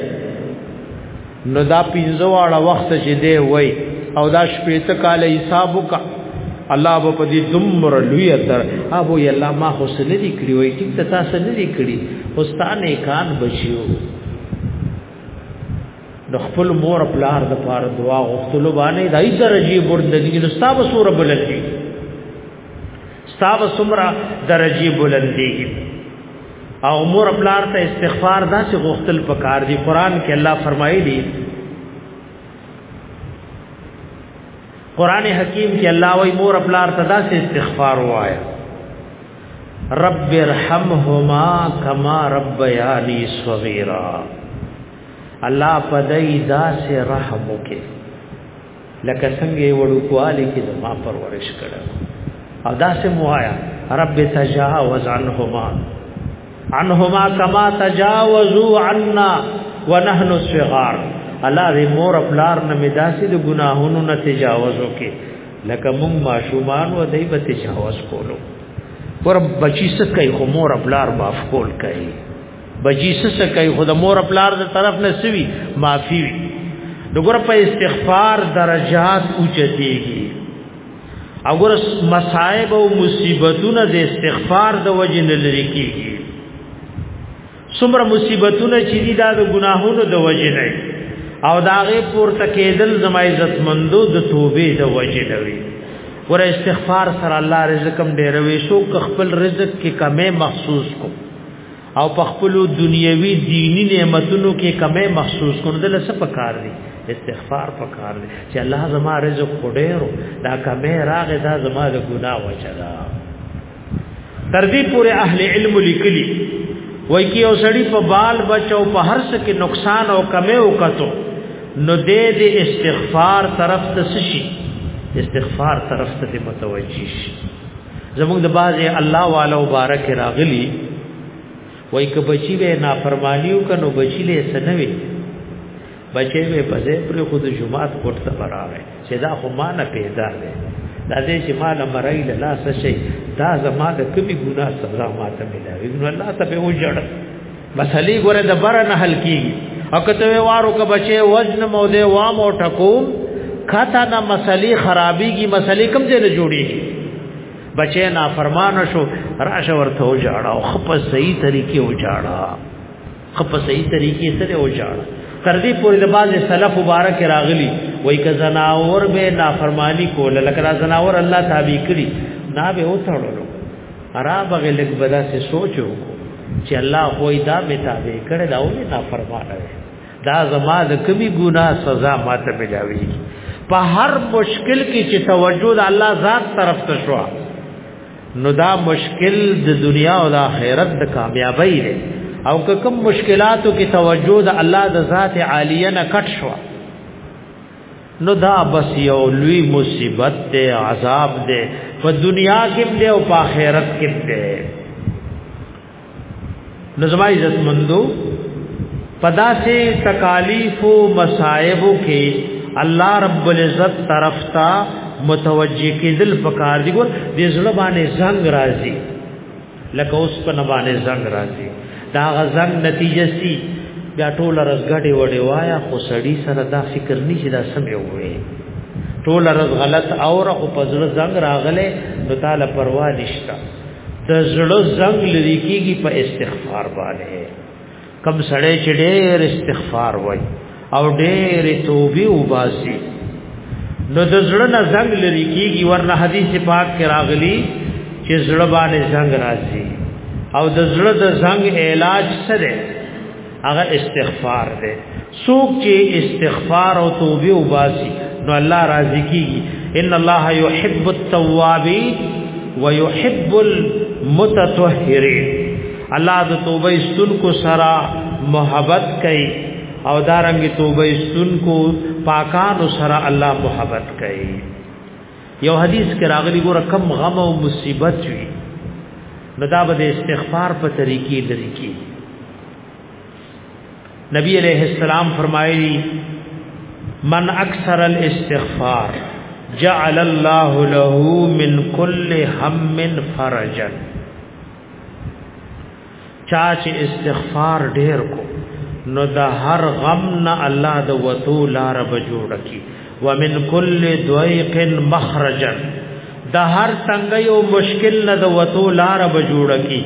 نو دا پینځه واړه وخت چې دی وای او دا شپې ته کال حساب وکا الله به په دې دمر لوی تر ابو یلا ما خو سره دې کړی وای ټیک ته تاسو نه دې کړی استانه کان بچیو د خپل مور پلار د پار دعا غوښتلو باندې دای درجه بردګی نو ستاسو سور بلل دي ستاب سمرا درجی بلندی او مور پلار ته استغفار دا چې غوښتل پکار دی قران کې الله فرمایي دی قران حکیم کې الله وای مور پلار ته دا چې استغفار وایا رب ارحمهما کما ربیانی صغیرا الله پدای دا سے رحم وکي لکه څنګه وړوکوالی کې زما پرورش کړه او داسې موایا رب تجاوز عنهما عنهما کما تجاوزوا عنا ونحن صغار الله دې مور خپلار نه مداسې د ګناهونو نه تجاوز وکي لکه مونږ ماشومان و دای په تجاوز کولو ور بچی سکه خو مور خپلار معاف کول کوي بچی سس کوي خود مور پلار د طرف نه سوي معافي وي دغه په استغفار درجات اوچتيږي اگر مصائب او مصیبتونه د استغفار د وجې نه لري کیږي څومره مصیبتونه چې دي دا د ګناهونو د وجې نه او داغه پورته کېدل زما عزت مندو د توبې د وجې نه وي ور استغفار سره الله رزقم ډېروي شو خپل رزق کې کمې محسوس کو او په خپل دنیوي دینی نعمتونو کې کمې محسوس کړو د لسه په کار دي استغفار په کار دي چې الله زما رزق خډېرو دا کمې راغې دا زما د ګناه وجه ده تر دې پورې اهل علم لیکلي وای کی او سړی په بال بچو په هر څه کې نقصان او کمې وکړو نو دې دې استغفار طرف ته شي استغفار طرف ته متوجي شي زموږ د بازه الله والو بارک راغلی وای ک بچی به نافرمانیو کنو بچی له سنوي بچی به پځه پر خود جمعات کوټ ته راغی چې دا خو ما نه پیدا دی دا دې چې ما له مرای له لاس شي دا زما د کمی ګناه سزا ماته ملوي نو الله ته به وجړ مسلې ګوره د بره نه حل کیږي او کته وارو که بچي وزن مو دې وام او ټکوم کته نه مسلې خرابيږي مسلې کم ځای نه جوړيږي بچي نافرمان شو راشه ورته و جاړه او خپ صحیح طریقې و جاړه خپ صحیح طریقې سره و جاړه تر دې پورې د باز سلف مبارک راغلي وای ک زناور به نافرمانی کوله لکه زناور الله تابع کړي نه به وتړلو را بغه لګ بدا سے سوچو چې الله خو دا می تابع کړه دا ولې نه فرمانه دا زما د کمی ګنا سزا ماته ملاوي په هر مشکل کې چې توجه د الله ذات طرف ته شو نو دا مشکل د دنیا او د آخرت د کامیابی دی او که کوم مشکلاتو کې توجه د الله د ذات عالیه نه کټ شو نو دا بس یو لوی مصیبت ته عذاب ده په دنیا کې ته او په آخرت کې ته نو زما عزت مندو پدا سے تکالیف و مصائب کې الله رب العزت طرف تا متوجه کېدل پکار دي ګور دې زړه باندې زنګ راځي لکه اوس په نبانه زنګ راځي دا غزنګ نتیجه سي بیا ټول رزګړې وړې وایا خو سړی سره دا فکر نه چې دا سمې وې ټول رز غلط اور او پزړه زنګ راغله نو تعالی پروا نشتا د زړه زنګ لري کیږي په استغفار باندې کم سړی چې ډېر استغفار وای او ډېر توبه وباسي نو د زړه نه زنګ لري کیږي ورنه حدیث پاک کې راغلی چې زړه باندې زنګ راځي او د زړه د زنګ علاج څه دی هغه استغفار دی سوک چې استغفار او توبه وباسي نو الله راضي کیږي ان الله يحب التوابين ويحب المتطهرين الله د توبه استون کو سرا محبت کوي او دارنګ توبه استون کو پاکانو سرا الله محبت کوي یو حدیث کې راغلی ګور کم غم او مصیبت وي نو دا به استغفار په طریقې لري کیږي نبی علیہ السلام فرمایلی من اکثر الاستغفار جعل الله له من كل هم فرجا چا چې استغفار ډیر کو نو د هر غم نه الله د وتو لار به جوړ کی ومن كل ضيق مخرجا د هر څنګه یو مشکل نه د وتو لار به جوړ کی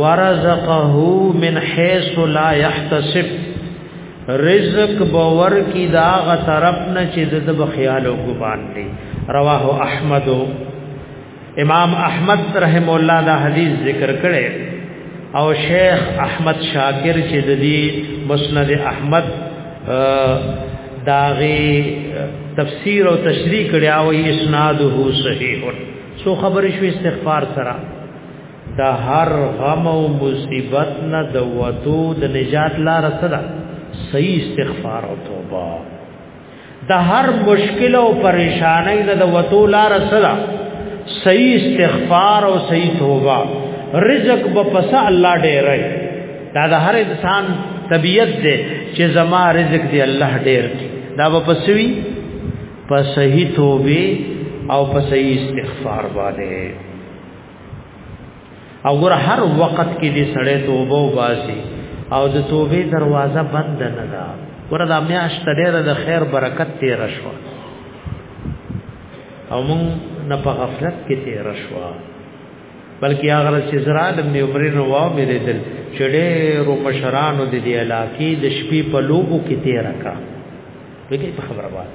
ورزقه من حيث لا يحتسب رزق باور کی دا غ طرف نه چې د خیال او ګمان دی رواه احمد امام احمد رحم الله دا حدیث ذکر کړي او شیخ احمد شاکر چې د دې مسند احمد داغي تفسیر او تشریح کړي او اسناده صحیح سو خبر شو استغفار سره دا هر غم او مصیبت نه د وتو د نجات لار سره صحیح استغفار او توبه د هر مشکل او پریشانای نه د وتو لار سره صحیح استغفار او صحیح توبه رزق به پس الله ډېرای دا د هر انسان طبیعت دی چې زما رزق دی الله ډېر دا به پسوي په صحیح توبه او په صحیح استغفار باندې او ګور هر وخت کې دې سړې توبه وباسي او د توبې دروازه بند نه ده ګور دا میاشت ډېره د خیر برکت تیر شو او مونږ نه په غفلت کې تیر شو بلکې هغه چې زراد ابن عمر نو واو مې دل چړې رو مشرانو د دې علاقې د شپې په لوګو کې تیر کا وګي په خبره وایي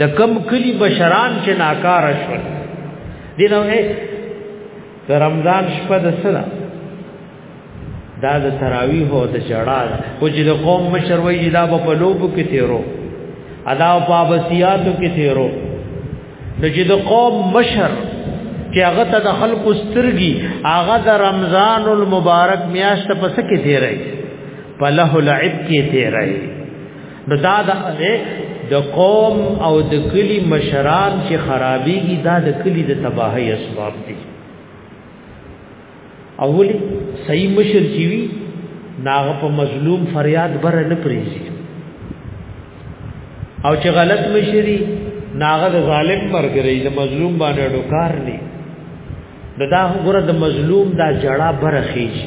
د کم کلی بشران چې ناکار شول دینو نه د رمضان شپه د سره دا د تراویح او د جړا او چې د قوم مشر وایي دا په لوب کې تیرو ادا او پابسیاتو کې تیرو د چې د قوم مشر چې هغه ته د خلکو سترګي هغه د رمضان المبارک میاشت په سکه تیرای په له لعب کې تیرای نو دا د د قوم او د کلی مشران چې خرابېږي دا د کلی د تباہی اسباب دي اولی صحیح مشر چې وي ناغه په مظلوم فریاد بر نه پریږي او چې غلط مشري ناغه د ظالم مرګري د مظلوم باندې ډوکار نه دا غره د مظلوم دا جړه برخیږي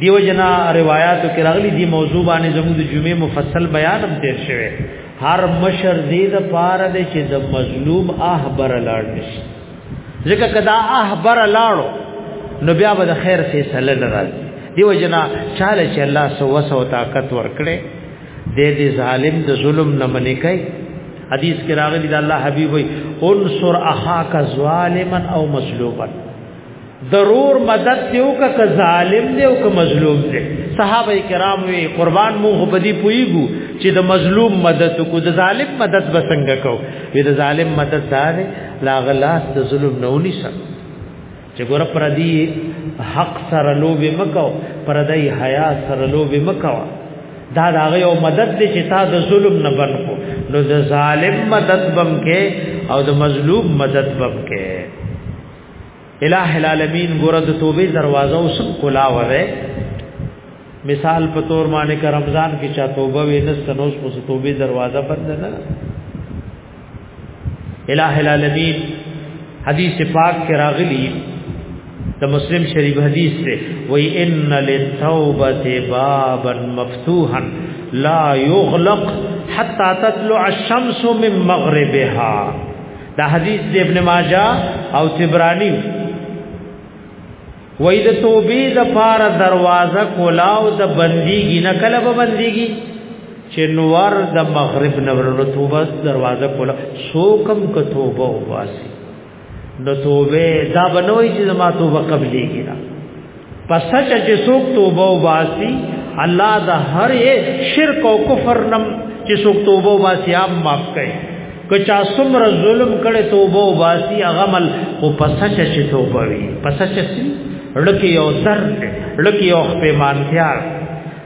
دیو جنا روایتو کې راغلي دی موضوع باندې زموږ د جمعې مفصل بیان هم تیر شوی هر مشر دې د پاره دې چې د مظلوم احبر لاړ نشي ځکه کدا احبر لاړو نو بیا به د خیر فیصله لرل دیو جنا چاله چې الله سو وسو طاقت ورکړي دې دې ظالم د ظلم نه منې کوي حدیث کې راغلی د الله حبیب وي انصر اخاک ظالما او مظلوما ضرور مدد دیو که ظالم دیو که مظلوم دی صحابه کرام وی قربان مو په دې پویګو چې د مظلوم مدد کو د ظالم مدد بسنګ کو وی د ظالم مدد دار لا غلاس د ظلم نه ونی سم چې ګور پر دې حق سره لوب مکو پر دې حیا سره لوب مکو دا دا یو مدد دې چې تا د ظلم نه بن کو نو د ظالم مدد بم کې او د مظلوم مدد بم کې الہ العالمین ګره د توبه دروازه اوس کولا وره مثال په تور باندې که رمضان کې چا توبه وینست نو اوس په توبه دروازه بند نه الہ العالمین حدیث پاک کې راغلی د مسلم شریف حدیث سے وی ان للتوبه بابا مفتوحا لا يغلق حتى تطلع الشمس من مغربها دا حدیث د ابن ماجه او تبرانی وای د توبې د پار دروازه کولاو د بنديږي نه کله به بنديږي چې نور د مغرب نورلو توبه دروازه کولا سوکم ک توبه واسي نو توبه دا بنوي چې ما توبه قبليږي نه پس چې څوک توبه واسي الله د هر شرک او کفر نم چې څوک توبه واسي عام معاف کړي کچا سمر ظلم کړي توبه واسي اغمل او پس چې توبه وي پس چې لکه یو در لکه یو خپېمانتیا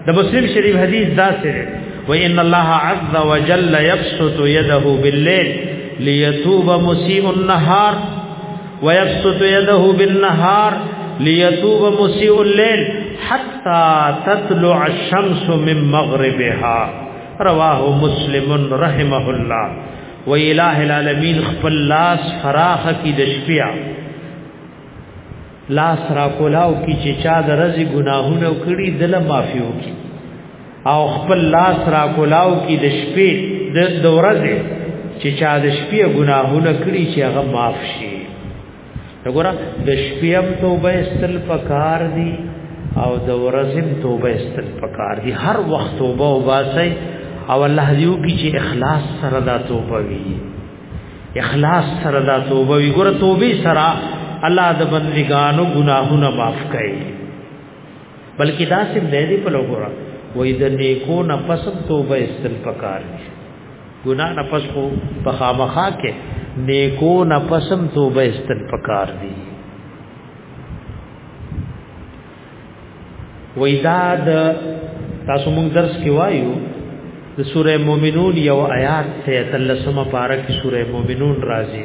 د مسلم شریف حدیث دا سره و ان الله عز وجل يبسط يده بالليل ليتوب مسيء النهار ويبسط يده بالنهار ليتوب مسيء الليل حتى تطلع الشمس من مغربها رواه مسلم رحمه الله و الہ العالمین خپل لاس فراخ کی د شپیا لاس را کولاو کی چې چا د رزي ګناهونه کړی دله معافیو کی او خپل لاس را کولاو کې د شپې د دورځه چې چا د شپې ګناهونه کړی چې هغه معاف شي وګوره د شپې هم توبه استل پکار دي او د ورځې توبه استل پکار دي هر وخت توبه او باسي او الله دیو کی چې اخلاص سره دا توبه وي اخلاص سره دا توبه وي ګوره توبه سره الله د بندګانو ګناهونه معاف کوي بلکې دا سم دی دی په لوګورا وې د نیکو نه پسم توبه استل پکار دي ګنا نه پس کو په خامخا کې نیکو نه پسم توبه استل پکار دي وې دا د تاسو موږ درس کې وایو د سوره مومنون یو آیات ته تلسمه پارک سوره مومنون راځي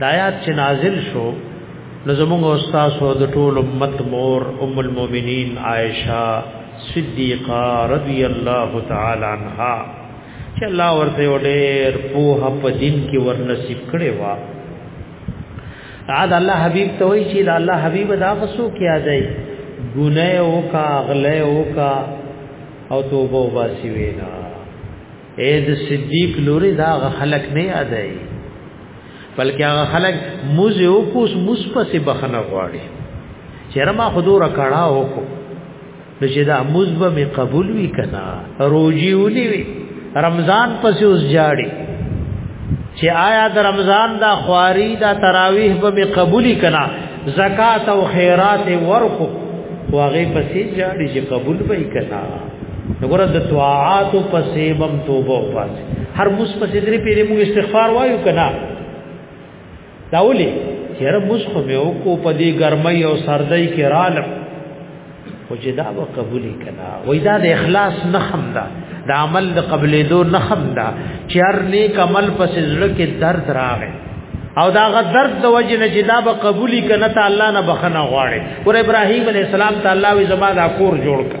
دا آیات چې نازل شو نو زموږ استاد او د ټول امت مور ام المؤمنین عائشه صدیقه رضی الله تعالی عنها چې الله ورته وړر په هپ دین کې ورنصیب کړي وا عاد الله حبیب ته وی چې الله حبیب دا وسو کیا دی ګناه او کا اغله او کا او توبه واسي وینا اې د صدیق لوري دا خلک نه یادای بلکې هغه خلک موزه او کوس مصپسه بخنه غواړي چیرې ما حضور کړه وکړو نو چې دا مزبه می قبول وی کنا روجی ونی وی رمضان پس اوس جاړي چې آیا د رمضان دا خواري دا تراویح به می قبولی کنا زکات او خیرات ورکو واغې پسې جاړي چې قبول به کنا وګوره د طاعات په سیبم توبه واسه هر مس په سدري پیری موږ استغفار وایو کنه دا ولي چیرې مس خو به او کو په دې ګرمۍ او سردۍ کې رالم خو چې دا به قبول کنا وای دا د اخلاص نه خم دا د عمل د قبلې دو نه خم دا چې هر نیک عمل پس زړه کې درد راغی او دا غ درد د وجه نه چې دا به قبول کنا ته الله نه بخنه غواړي ور ابراهيم عليه السلام ته الله وي زما دا کور جوړ کړ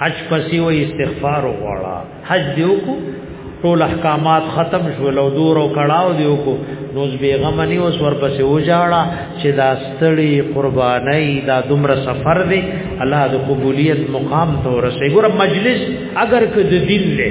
حج پسې و استغفار وغواړه حج دی وکړو ټول احکامات ختم شو لو دور او کړهو دی وکړو نو بیغم نه اوس ورپسې وجاړه چې دا ستړي قرباني دا دومره سفر دی الله د قبولیت مقام ته ورسې ګور مجلس اگر که د دین له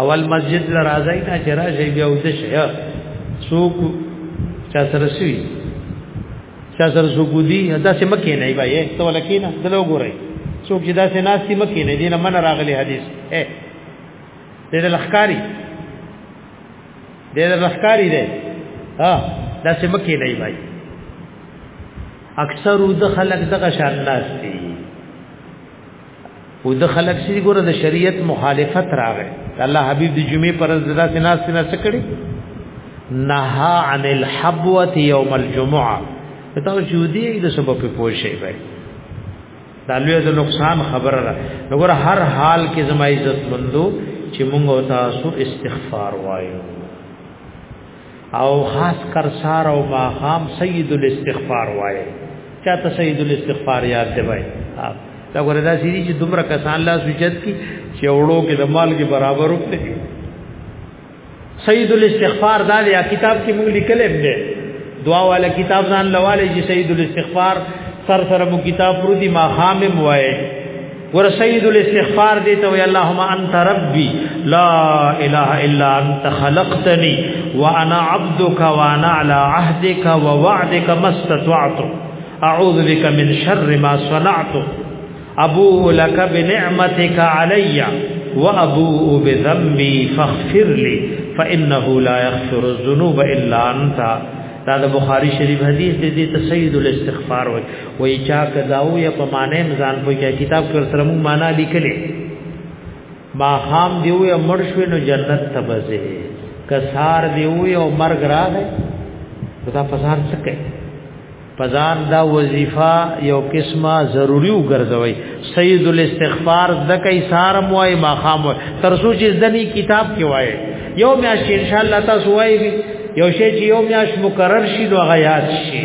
اول مسجد لرازای نه چې راځي بیا ودش یا سوق چا سره شي چا سره سوق دی دا سم کې نه بای ته ولکینا دلو ګورای سوق چې دا سه ناس سم کې نه دینه من راغلی حدیث اے دې لخکاری دې لخکاری دې ها دا سم کې نه بای اکثر د خلک دغه شان ناس دي او د خلک سي ګوره د شریعت مخالفت راغی الله حبیب د جمعې پر زړه سنا سنا سکړي نها عن الحبوه یوم الجمعه ته جودي د سبب په پوښي وای دا لوی د نقصان خبره ده وګوره هر حال کې زما عزت مندو چې مونږ او تاسو استغفار وایو او خاص کر سار او ماخام سید الاستغفار وای چاته سید الاستغفار یاد دی وای دا ګوره دا سړي چې دومره کسان لا سوچت کی چې وړو کې د مال کې برابر وکړي سید الاستغفار دا یا کتاب کې موږ لیکل هم دی دعا والا کتاب ځان لواله چې سید الاستغفار سر سره مو کتاب پرو دي ما خامم وای ور سید الاستغفار دې ته وای اللهم انت ربي لا اله الا انت خلقتني وانا عبدك وانا على عهدك ووعدك ما استطعت اعوذ بك من شر ما صنعت ابو لك بنعمتك علي وابو بذنبي فاغفر لي فانه لا يغفر الذنوب الا انت دا د بخاری شریف حدیث دی دې سید الاستغفار وای وای چا کداو یا په معنی مزان په کې کتاب کې سره مو معنا لیکلې ما خام دیو یا مرشوي نو جنت ته بځه کسار دیو یا مرګ راغې دا فزار څه کوي فزار دا وظیفه یو قسمه ضروری وګرځوي سید الاستغفار د کای سار موای ما خام تر سوچ ځنی کتاب کې وای یو میاش ان شاء الله تاسو وای یو شی چې یو میاش مکرر شي نو غیات شي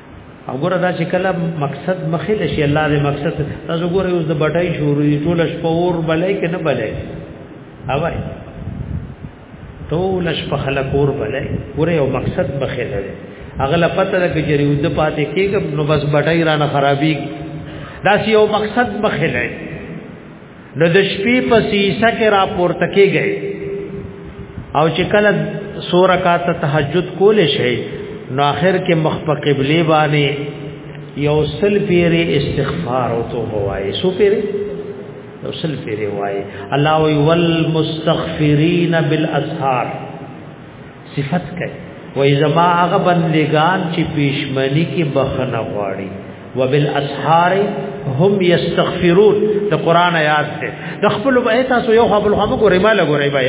او ګوره دا چې کله مقصد مخې ته شي الله دې مقصد تاسو ګوره اوس د بټای شروع دي ټول شپه اور بلای کې نه بلای اوای ټول شپه خلک اور بلای ګوره یو مقصد مخې ته دی اغله پته ده چې یو د پاتې کېږم نو بس بټای رانه خرابي دا یو مقصد مخې لای نو د شپې په سیسه کې را پورته کېږي او چې کله سور رکعات تهجد کول شي نو آخر کې مخ په قبله باندې یو سل پیری استغفار او توبه وایي سو پیری یو سل پیری وایي الله وی والمستغفرین بالاسحار صفت کوي وای زما هغه بندگان چې پښمنی کې بخنه غواړي وبالاسحار هم یستغفرون د قران آیات ده د خپل به تاسو یو خپل خامو ګورې ما لګورې به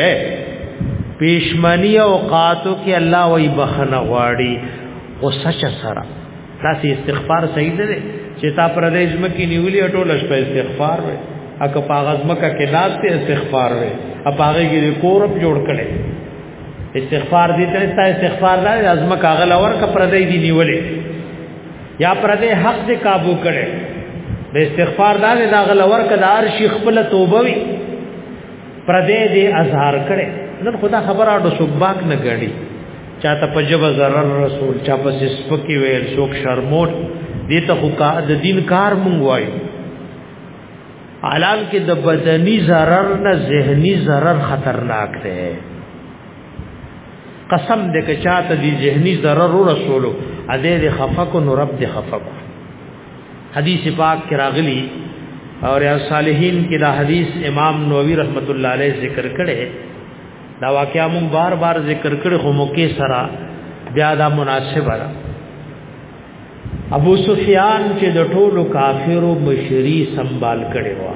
پښمنی او قاتو کې الله وای بخنه غواړي او سچ سره تاسو استغفار صحیح ده چې تا پر دې ځم کې نیولې ټول شپه استغفار وې اګه پاغزمکه کې ناز ته استغفار وې اپاغه کې کورب جوړ کړي استغفار دې ته ستا استغفار دا ازمه کاغل اور کا پردې دی نیولې یا پردې حق دې काबू کړي د استغفار دا دا غل اور کا د عرش خپل توبه وي پردې دې اظهار کړي نن خدا خبر اډو سباق نه غړي چاته په جبه zarar رسول چا په سپکی ویل شوک شرموټ دې ته خو کا د دین کار مونږ وایو حالان کې د بدني zarar نه زهني zarar خطرناک دی قسم دې کې چاته دي زهني zarar رسولو ا دې دې خفقو نو رب دې خفقو حدیث پاک کې راغلی او ریا صالحین کې دا حدیث امام نووي رحمت الله علیه ذکر کړي دا واقعا مون بار بار ذکر کړي خو مو کې سره بیا دا مناسب را ابو سفیان چې د ټولو کافرو مشری سنبال کړي و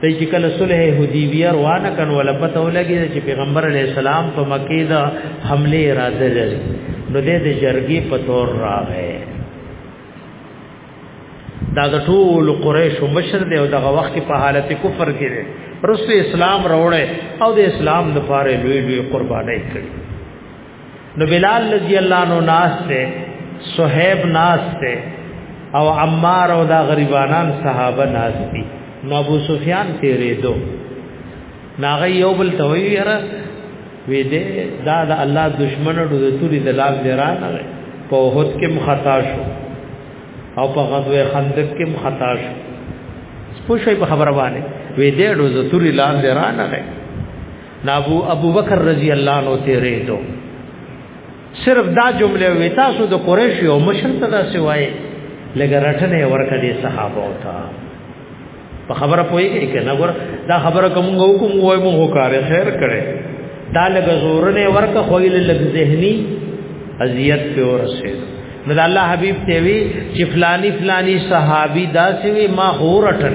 ته چې کله صلح حدیبیه روانه کړه ولا پته ولګی چې پیغمبر علی السلام په مکه دا حمله اراده لري نو دې د جرګي په تور راغې دا د ټول قریش مشر دی او دغه وخت په حالت کفر کې دی رسول اسلام راوړې او د اسلام لپاره لوی لوی قربانۍ کړې نو بلال رضی الله عنه ناس ته صہیب ناس ته او عمار او دا غریبانان صحابه ناس دي نو ابو سفیان تیرې دو ناغه یو بل ته وی یاره وی دې دا د الله دشمن ډو د توري د لاب دران نه په هوت کې مخطا شو او په غزوه خندق کې مخطا شو سپوږی په خبره باندې وی دې ډو د توري لاب دران نه نابو ابو بکر رضی الله عنه تیرې دو صرف دا جمله وی تاسو د قریش یو مشر ته دا سوای لګ رټنه ورکه دي صحابه او تا په خبره پويږي کنه ګور دا خبره کوم غو کوم وای مو وکاره خیر کړي دا لګ زور نه ورکه خویل لګ ذهني اذیت په ورسه نو دا الله حبیب ته وی چې فلانی فلانی صحابي دا سوي ما هو رټل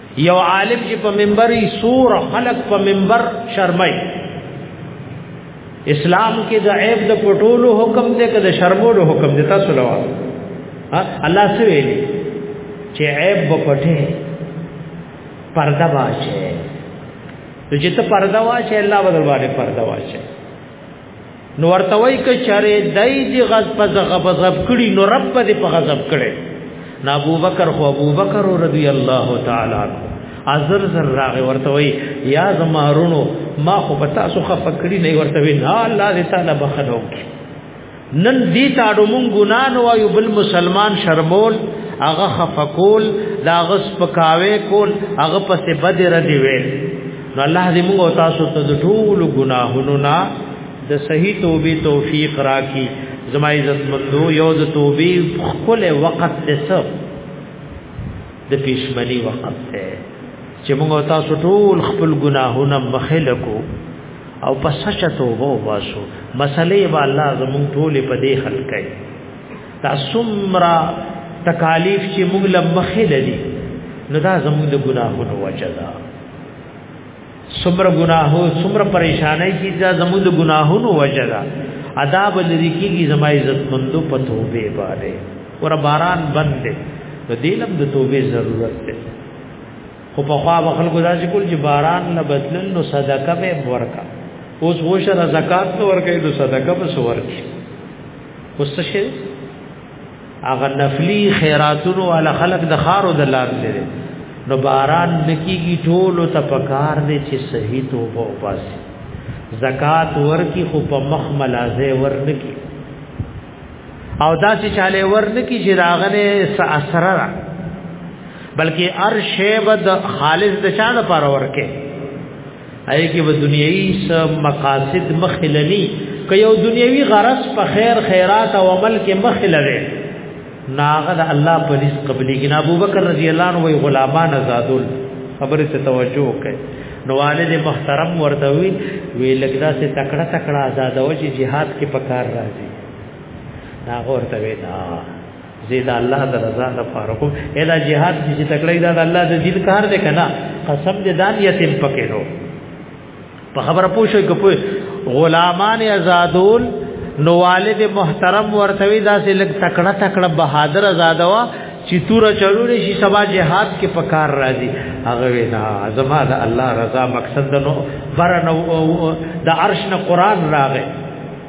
یو عالم چې په منبري سور خلق په منبر شرمای اسلام کې د عیب د پټولو حکم دی که د شرمولو حکم دی تاسو لوا الله سره ویلي چې عیب په پټه پرده واچي چې ته پرده واچي الله بدل باندې پرده واچي نو ورته وای ک چرې دای دی غضب په غضب کړي نو رب په دې په غضب کړي نا ابو بکر خو ابو بکر رضی الله تعالی عنہ ازر زر راغ ورته وای یا زمارونو ما خو پتا سو خفکړي نه ورته وی نه الله دې تعالی بخنو نن دې تاړو مون ګنا نو وای بل مسلمان شرمول هغه خفقول دا غس پکاوي کول هغه پسې بدر دی ویل نو الله دې موږ او تاسو ته د ټول ګناهونو نه د صحیح توبې توفیق راکړي زما عزت مندو یو د توبې خپل وخت دې سر د پښمنی وخت ته چې موږ او تاسو ټول خپل ګناهونه مخله کو او پس سچ توبه واسو مسلې به الله زموږ ټول په دې حل کوي تاسمرا تکالیف چې موږ لمخې لدی نو دا زموږ د ګناهونو وجه ده سمر گناهو سمر پریشانای کی دا زمود گناهونو وجدا عذاب لری کیږي زما عزت مندو په توبه باندې ور باران بند دی نو دینم د توبه ضرورت ده خو په خوا بخل ګذار چې کول چې باران نه بدلل نو صدقه به ورکا اوس وشره زکات نو ورکې نو صدقه به ورکې اوس څه هغه نفلی خیراتونو والا خلق د خارو د لار لري نو باران نکیږي ټول ته پکار دي چې صحیح توبه وباسي زکات ورکی خو په مخ ملازه ورنکی او دا چې چاله ورنکی چې راغله ساسره بلکې ار شیب د خالص د چا لپاره ورکه اې کې به دنیوي سم مقاصد مخلني که یو دنیوي غرض په خیر خیرات او عمل کې مخلوي ناغه د الله په رزق قبلي کې ابو بکر رضی الله عنه وی غلامان آزادول خبره ته توجه وکړي نو والد محترم ورته وی وی لګدا سه تکړه تکړه آزادو چې jihad کې پکار راځي ناغه ورته وی دا زید الله د رضا د فارغ اې دا جهاد چې تکړه دا الله د دین کار دی کنه قسم دې دان یتیم پکې نو په خبره پوښوي کوی غلامان آزادول نو والد محترم ورتوي دا سه لګ تکړه تکړه بهادر آزاده وا چې تور چړوړې شي سبا جهاد کې پکار راځي هغه وینا زما د الله رضا مقصد نو برنو د عرش نه قران راغې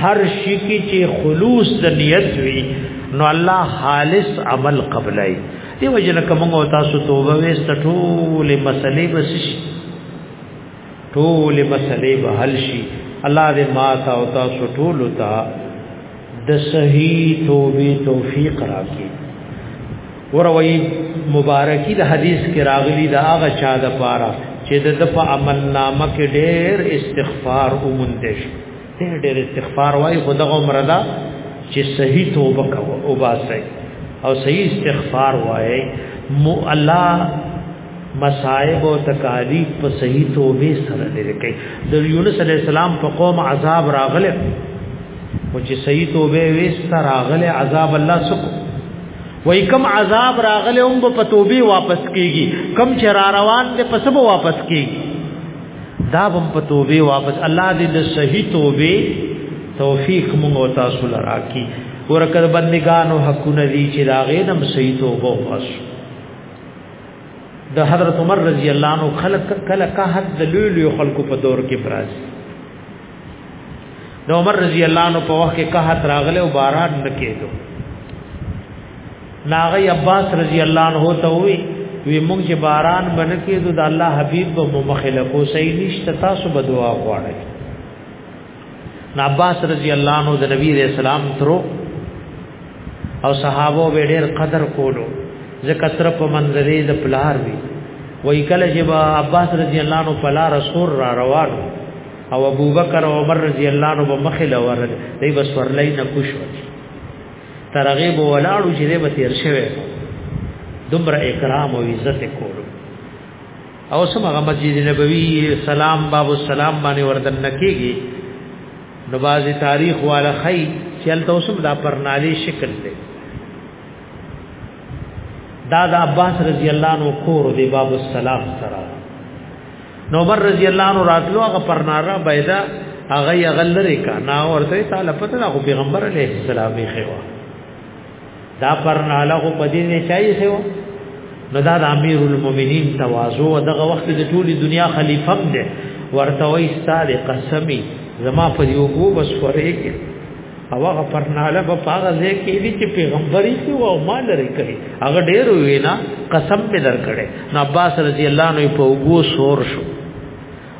هر شي کې چې خلوص د نیت وي نو الله خالص عمل قبلای دی وجنه کوم او تاسو توبه وست ټول مسلې بس شي ټول مسلې به حل شي الله دې ما تا او تاسو ټول ته د صحیح توبې توفیق راکړي وروي مبارکي د حدیث کې راغلي دا هغه چا د پاره چې د په عمل نامه کې ډېر استغفار ومنډي ډېر ډېر استغفار وای خو دغه عمر دا چې صحیح توبه کوو او باسه او صحیح استغفار وای مو الله مصائب او تکالیف په صحیح توبه سره لري کوي د یونس علی السلام په قوم عذاب راغله او چې صحیح توبه وسته راغله عذاب الله سکو وای کم عذاب راغله هم په توبه واپس کیږي کم چې را روان دي په سبا واپس کیږي دا بم په توبه واپس الله دې د صحیح توبه توفیق مونږ او تاسو لرا کی ورکه بندگانو حقونه دي چې دا غینم صحیح توبه واپس د حضرت عمر رضی الله عنه خلق کله کا حد د لولو خلقو په دور کې برازي د عمر رضی الله عنه په وخت کې قحط راغله او باران نکېدو ناغي عباس رضی الله عنه ته وی وی موږ چې باران باندې کېدو د الله حبیب په مخله کو صحیح نشته تاسو به دعا غواړئ عباس رضی الله عنه د نبی رسول سلام ترو او صحابه به ډېر قدر کولو ځکه تر په منځري د پلار وی وای کله چې عباس رضی الله عنه پلار رسول را روانو او ابو بکر او عمر رضی الله عنه مخه لور دی بس ورلای نه کوشو ترغیب ولاړو چې به تیر شوی دمر اکرام او عزت کولو او سمغه مسجد نبوی سلام باب السلام باندې وردن نکیږي نو باز تاریخ والا خی چې تاسو دا پرنالي شکل دی دا د عباس رضی الله عنه کور دی باب السلام سره نو عمر رضی الله عنه راتلو هغه پرنارا بيدا هغه یې غلره کا نا ورته تعالی پته دا پیغمبر علیه السلام یې خو دا پرناله خو پدې نه چای خو نو دا د امیر المؤمنین تواضع او دغه وخت د ټول دنیا خلیفہ دی ورته وې ستاره قسمی زما په یو کو بس ورې کې او هغه پرناله په هغه ځای کې دي چې پیغمبري کې او ما لري کړي هغه ډېر وینا قسم په در کړي نو عباس رضی الله عنه په وګو سور شو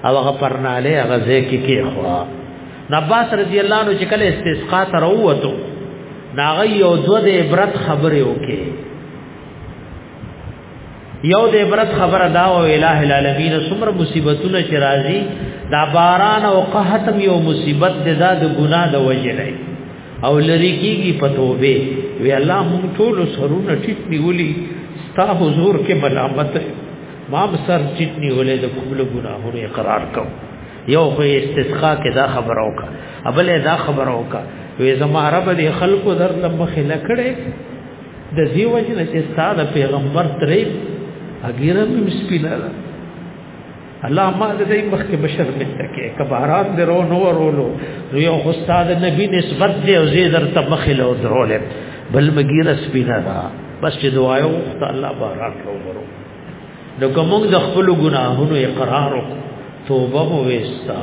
او هغه پرناله هغه ځای کې کې خو نو عباس رضی الله عنه چې کله استسقا تر وته ناغي او دوه د عبرت خبره وکړي یو د عبرت خبره دا او الٰه العالمین سمر مصیبتونه چې راځي دا باران او قحطم یو مصیبت د دا د ګناه د وجه نه او لری کیږي په توبه وی الله مون ټول سرونه ټیټ نیولی ستا حضور کې ملامت ما سر ټیټ نیولې د کومل ګناهونو اقرار کو یو خو استسقا کې دا خبره وکا ابل دا خبره وکا وی زما رب دې خلقو در لمخې نه کړي د دې وجه نه چې ستاسو پیغمبر ترې اګیره مې سپینا ده الله ما د دې مخ کې بشر مته کې کبارات درو نو ورولو نو یو استاد نبی نسبت دی او زی در ته مخله او درول بل مګیره سپینا ده بس چې دعا یو ته الله بارات رو ورو نو کوم د خپل ګناهونو اقرار او توبه مو وستا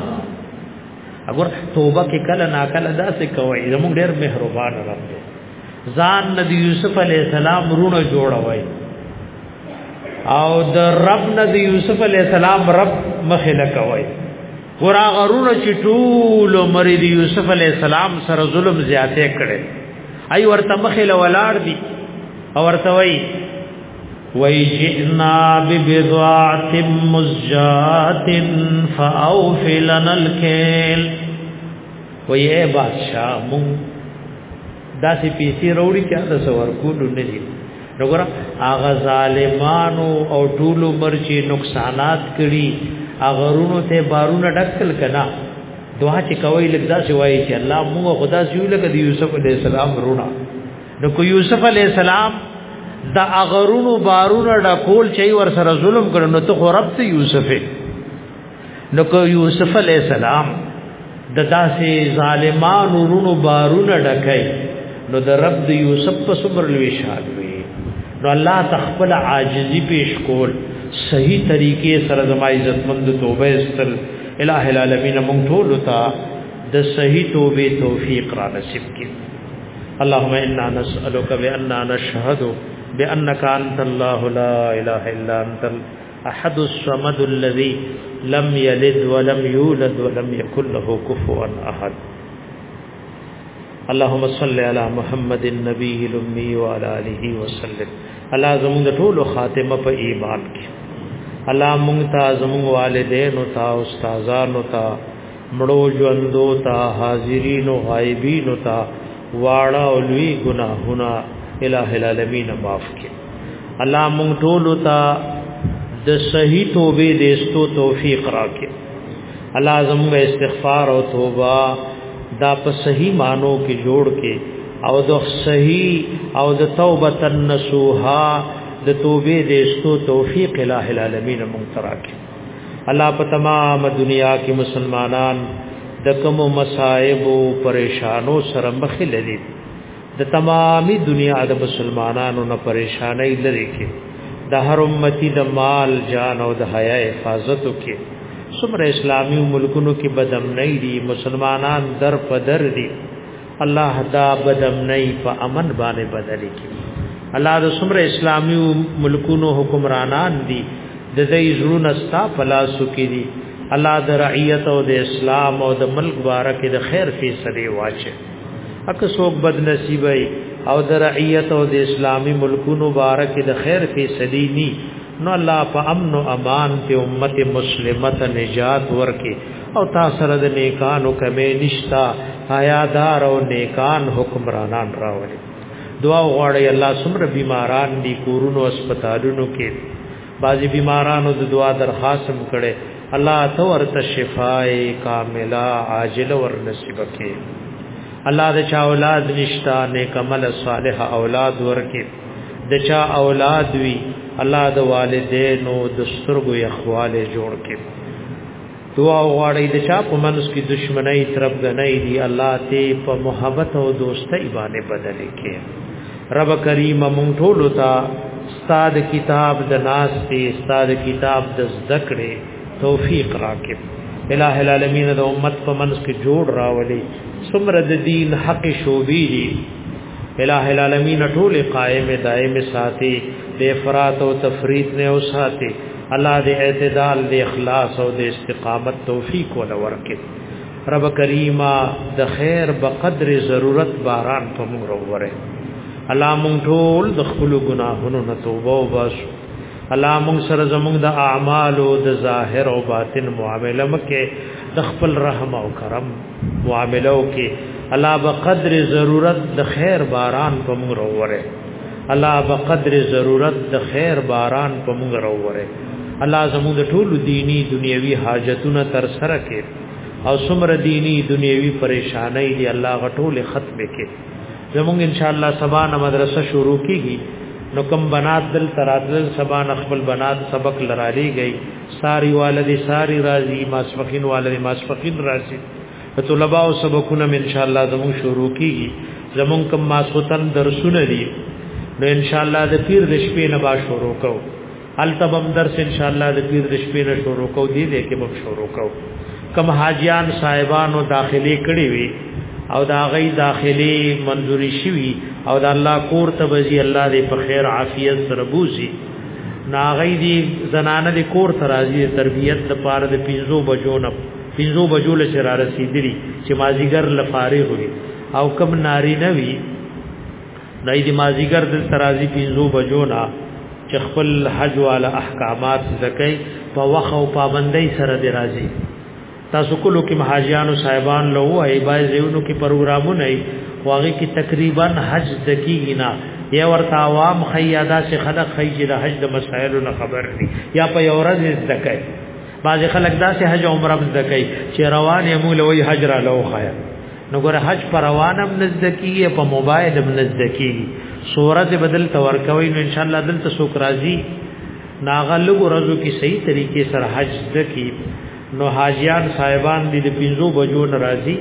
اگر توبه کې کله نا کله داسې کوي زموږ ډېر مهربان رب دی ځان نبی یوسف علی السلام رونه جوړوي او د رب نبی یوسف علی السلام رب مخه لکوي ورا غرونه چې ټول مری دی یوسف علی السلام سره ظلم زیاته کړي ای ورته مخه لولاړ دي او ورته وای وای جئنا ببضاعه مزجات فاوفلنا الكيل وی اے بادشاہ مون داسې پیسې وروړي چې د سور کولو نه دي نګور هغه ظالمانو او ټول مرچی نقصانات کړي هغه رونو ته بارونه ډکل کنا دعا چې کوي لګدا چې وایي چې الله موږ خدا سيو لکه د یوسف علی السلام رونا نو کو یوسف علی السلام دا اغرونو بارونه ډکول چې ور سره ظلم کړنو ته خو رب ته یوسفه نو کو یوسف علی السلام د داسې ظالمان ورونو بارونه ډکای نو د رب د یوسف په صبر لوي شان وي نو الله تخپل عاجزي پیش کول صحیح طریقې سره زما عزت مند توبه استل الہ العالمین مونږ ټول ته د صحیح توبه توفیق را نصیب کړي اللهم انا نسالک باننا نشهد بانك انت الله لا اله الا انت احد الصمد الذي لم يلد ولم يولد ولم يكن له كفوا احد اللهم صل على محمد النبي الامي وعلى اله وسلم الله زموږ ټول خاتمه په ایمان کې الله مونږ ته زموږ والدین او تا استادان او تا مړو ژوندو تا حاضرین او غایبین او تا واړه او لوی ګناهونه الہ العالمین معاف کړي الله مونږ ټول ته د صحیح توبې د استو توفیق راکړي الله زموږ استغفار او توبه دا په صحیح مانو کې جوړ کې او د صحیح او د توبه تنسوها د توبې د استو توفیق الٰه العالمین مونږ تراکي الله په تمام دنیا کې مسلمانان د کوم مصائب او پریشانو سره مخ لري د تمامي دنیا د مسلمانانو نه پریشانای لري کې د هر امتی د مال جان او د حیا حفاظت کې څومره اسلامی ملکونو کې بدم نه دي مسلمانان در په در دي الله دا بدم نه په امن باندې بدل کې الله د څومره اسلامی ملکونو حکمرانان دي د دې زړونه ستا پلاسو کې دي الله د رعیت او د اسلام او د ملک بارکه د خیر فیصله واچي اکه څوک بد نصیب وي او د رعیت او د اسلامي ملکونو بارک د خیر فیصله ني نو الله په امن او امان په امت مسلمه ته نجات ورکي او تاسو سره د نیکانو کمې نشتا حیادار او نیکان حکمرانان راولي دعا غواړي الله سمره بیماران دي کورونو هسپتالونو کې بعضی بیمارانو د دعا درخواست هم کړي الله ته ورته شفای کامله عاجله ور نصیب کړي الله د چا اولاد نشتا نیک عمل صالح اولاد ورکړي د چا اولاد وی الله د والدینو د سترګو یخواله جوړ کړي دعا غواړی د چا په منس کې دشمنی طرف غنۍ دی الله ته په محبت او دوستۍ باندې بدل کې رب کریم مونږ ټول ته استاد کتاب د ناس ته استاد کتاب د ذکر توفیق راکې الہ العالمین د امت په منس کې جوړ راولي سمر د دین حق شوبې دي الہ العالمین ټول قائم دائم ساتي د افراط او تفریط نه او ساتي الله دې اعتدال دې اخلاص او دې استقامت توفیق ول ورکه رب کریما د خیر بقدر ضرورت باران په موږ وروره الله مونږ ټول د خپل ګناهونو نه توبه او باس الله مونږ سره زمونږ د اعمالو د ظاهر او باطن معامله مکه د خپل رحم او کرم معاملو کې الله بقدر ضرورت د خیر باران په موږ وروره الله بقدر ضرورت د خیر باران په موږ وروره الله زموږ ټول دینی دنیوي حاجتونه تر سره کې او سمر دینی دنیوي پریشانای دی الله غټول ختم کې زموږ ان شاء الله سبا نه مدرسه شروع کیږي نو کم بنات دل ترادل سبا نخبل بنات سبق لرالی گئی ساری والد ساری راضی ماسفقین والد ماسفقین راضی طلباء او سبقونه ان شاء الله زمو شروع کیږي زمون کوم ماسوتن درسونه دي نو ان شاء الله د پیر د شپې نه با شروع کو التبم درس ان شاء الله د پیر د شپې نه شروع کو دی دې کې به شروع کو کم حاجیان صاحبانو داخلي کړي وي او دا غي داخلي منځوري شي او دا الله کور ته بزي الله دې په خیر عافیت سره بوزي ناغی دی زنانه دی کور ترازی تربیت د پاره د پینزو بجو نه پینزو بجو له شرار رسیدلی چې مازیګر لفاره وي او کم ناری نه وي دای دی مازیګر د ترازی پینزو بجو نه چې خپل حج والا احکامات زکه په وخت او پابندۍ سره دی راځي تاسو کولو کې مهاجیانو صاحبان له وای بای زیونو کې پروګرامونه ای واغې کې تقریبا حج دکیږي نه یا ورته عوام خیادا سے خلق خی چې د حج د مسائل نه خبر دي یا په یو ورځ دکای بعض خلک دا سه حج عمره دکای چې روان یې مول وای حج را لو خیا نو ګره حج پر روانم نزدکی په موبایل هم نزدکی صورت بدل تور کوي نو ان شاء الله دلته سوک راضي ناغلو ورځو کې صحیح طریقې سره حج دکی نو حاجیان صاحبان دې د پینځو بجو ناراضي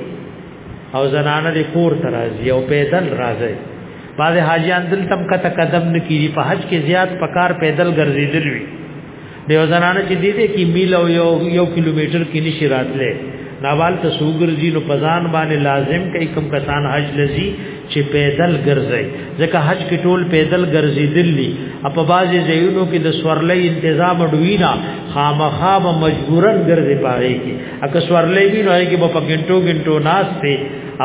او زنانه دې کور ترازي او پیدل راځي بعض حاجیان دل تم کته قدم نه کیږي په حج کې زیات پکار پیدل ګرځیدل وي دیو زنانه چې دې دې کې میل او یو یو کیلومتر کې نشي راتله ناوال ته سوګرځي نو پزان باندې لازم کوي کم کسان حج لذي چې پیدل ګرځي ځکه حج کې ټول پیدل ګرځي دلی په بازي ځایونو کې د سورلې تنظیم ډوینا خامخا به مجبورن ګرځي پاره کې اګه سورلې وی نه کې په ګنټو ګنټو ناس ته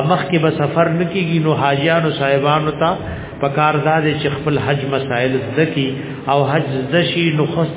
امخ کې به سفر نکېږي نو حاجیانو صاحبانو ته پکاردار چې خپل حج مسائل زدکی او حج زدشي نو خست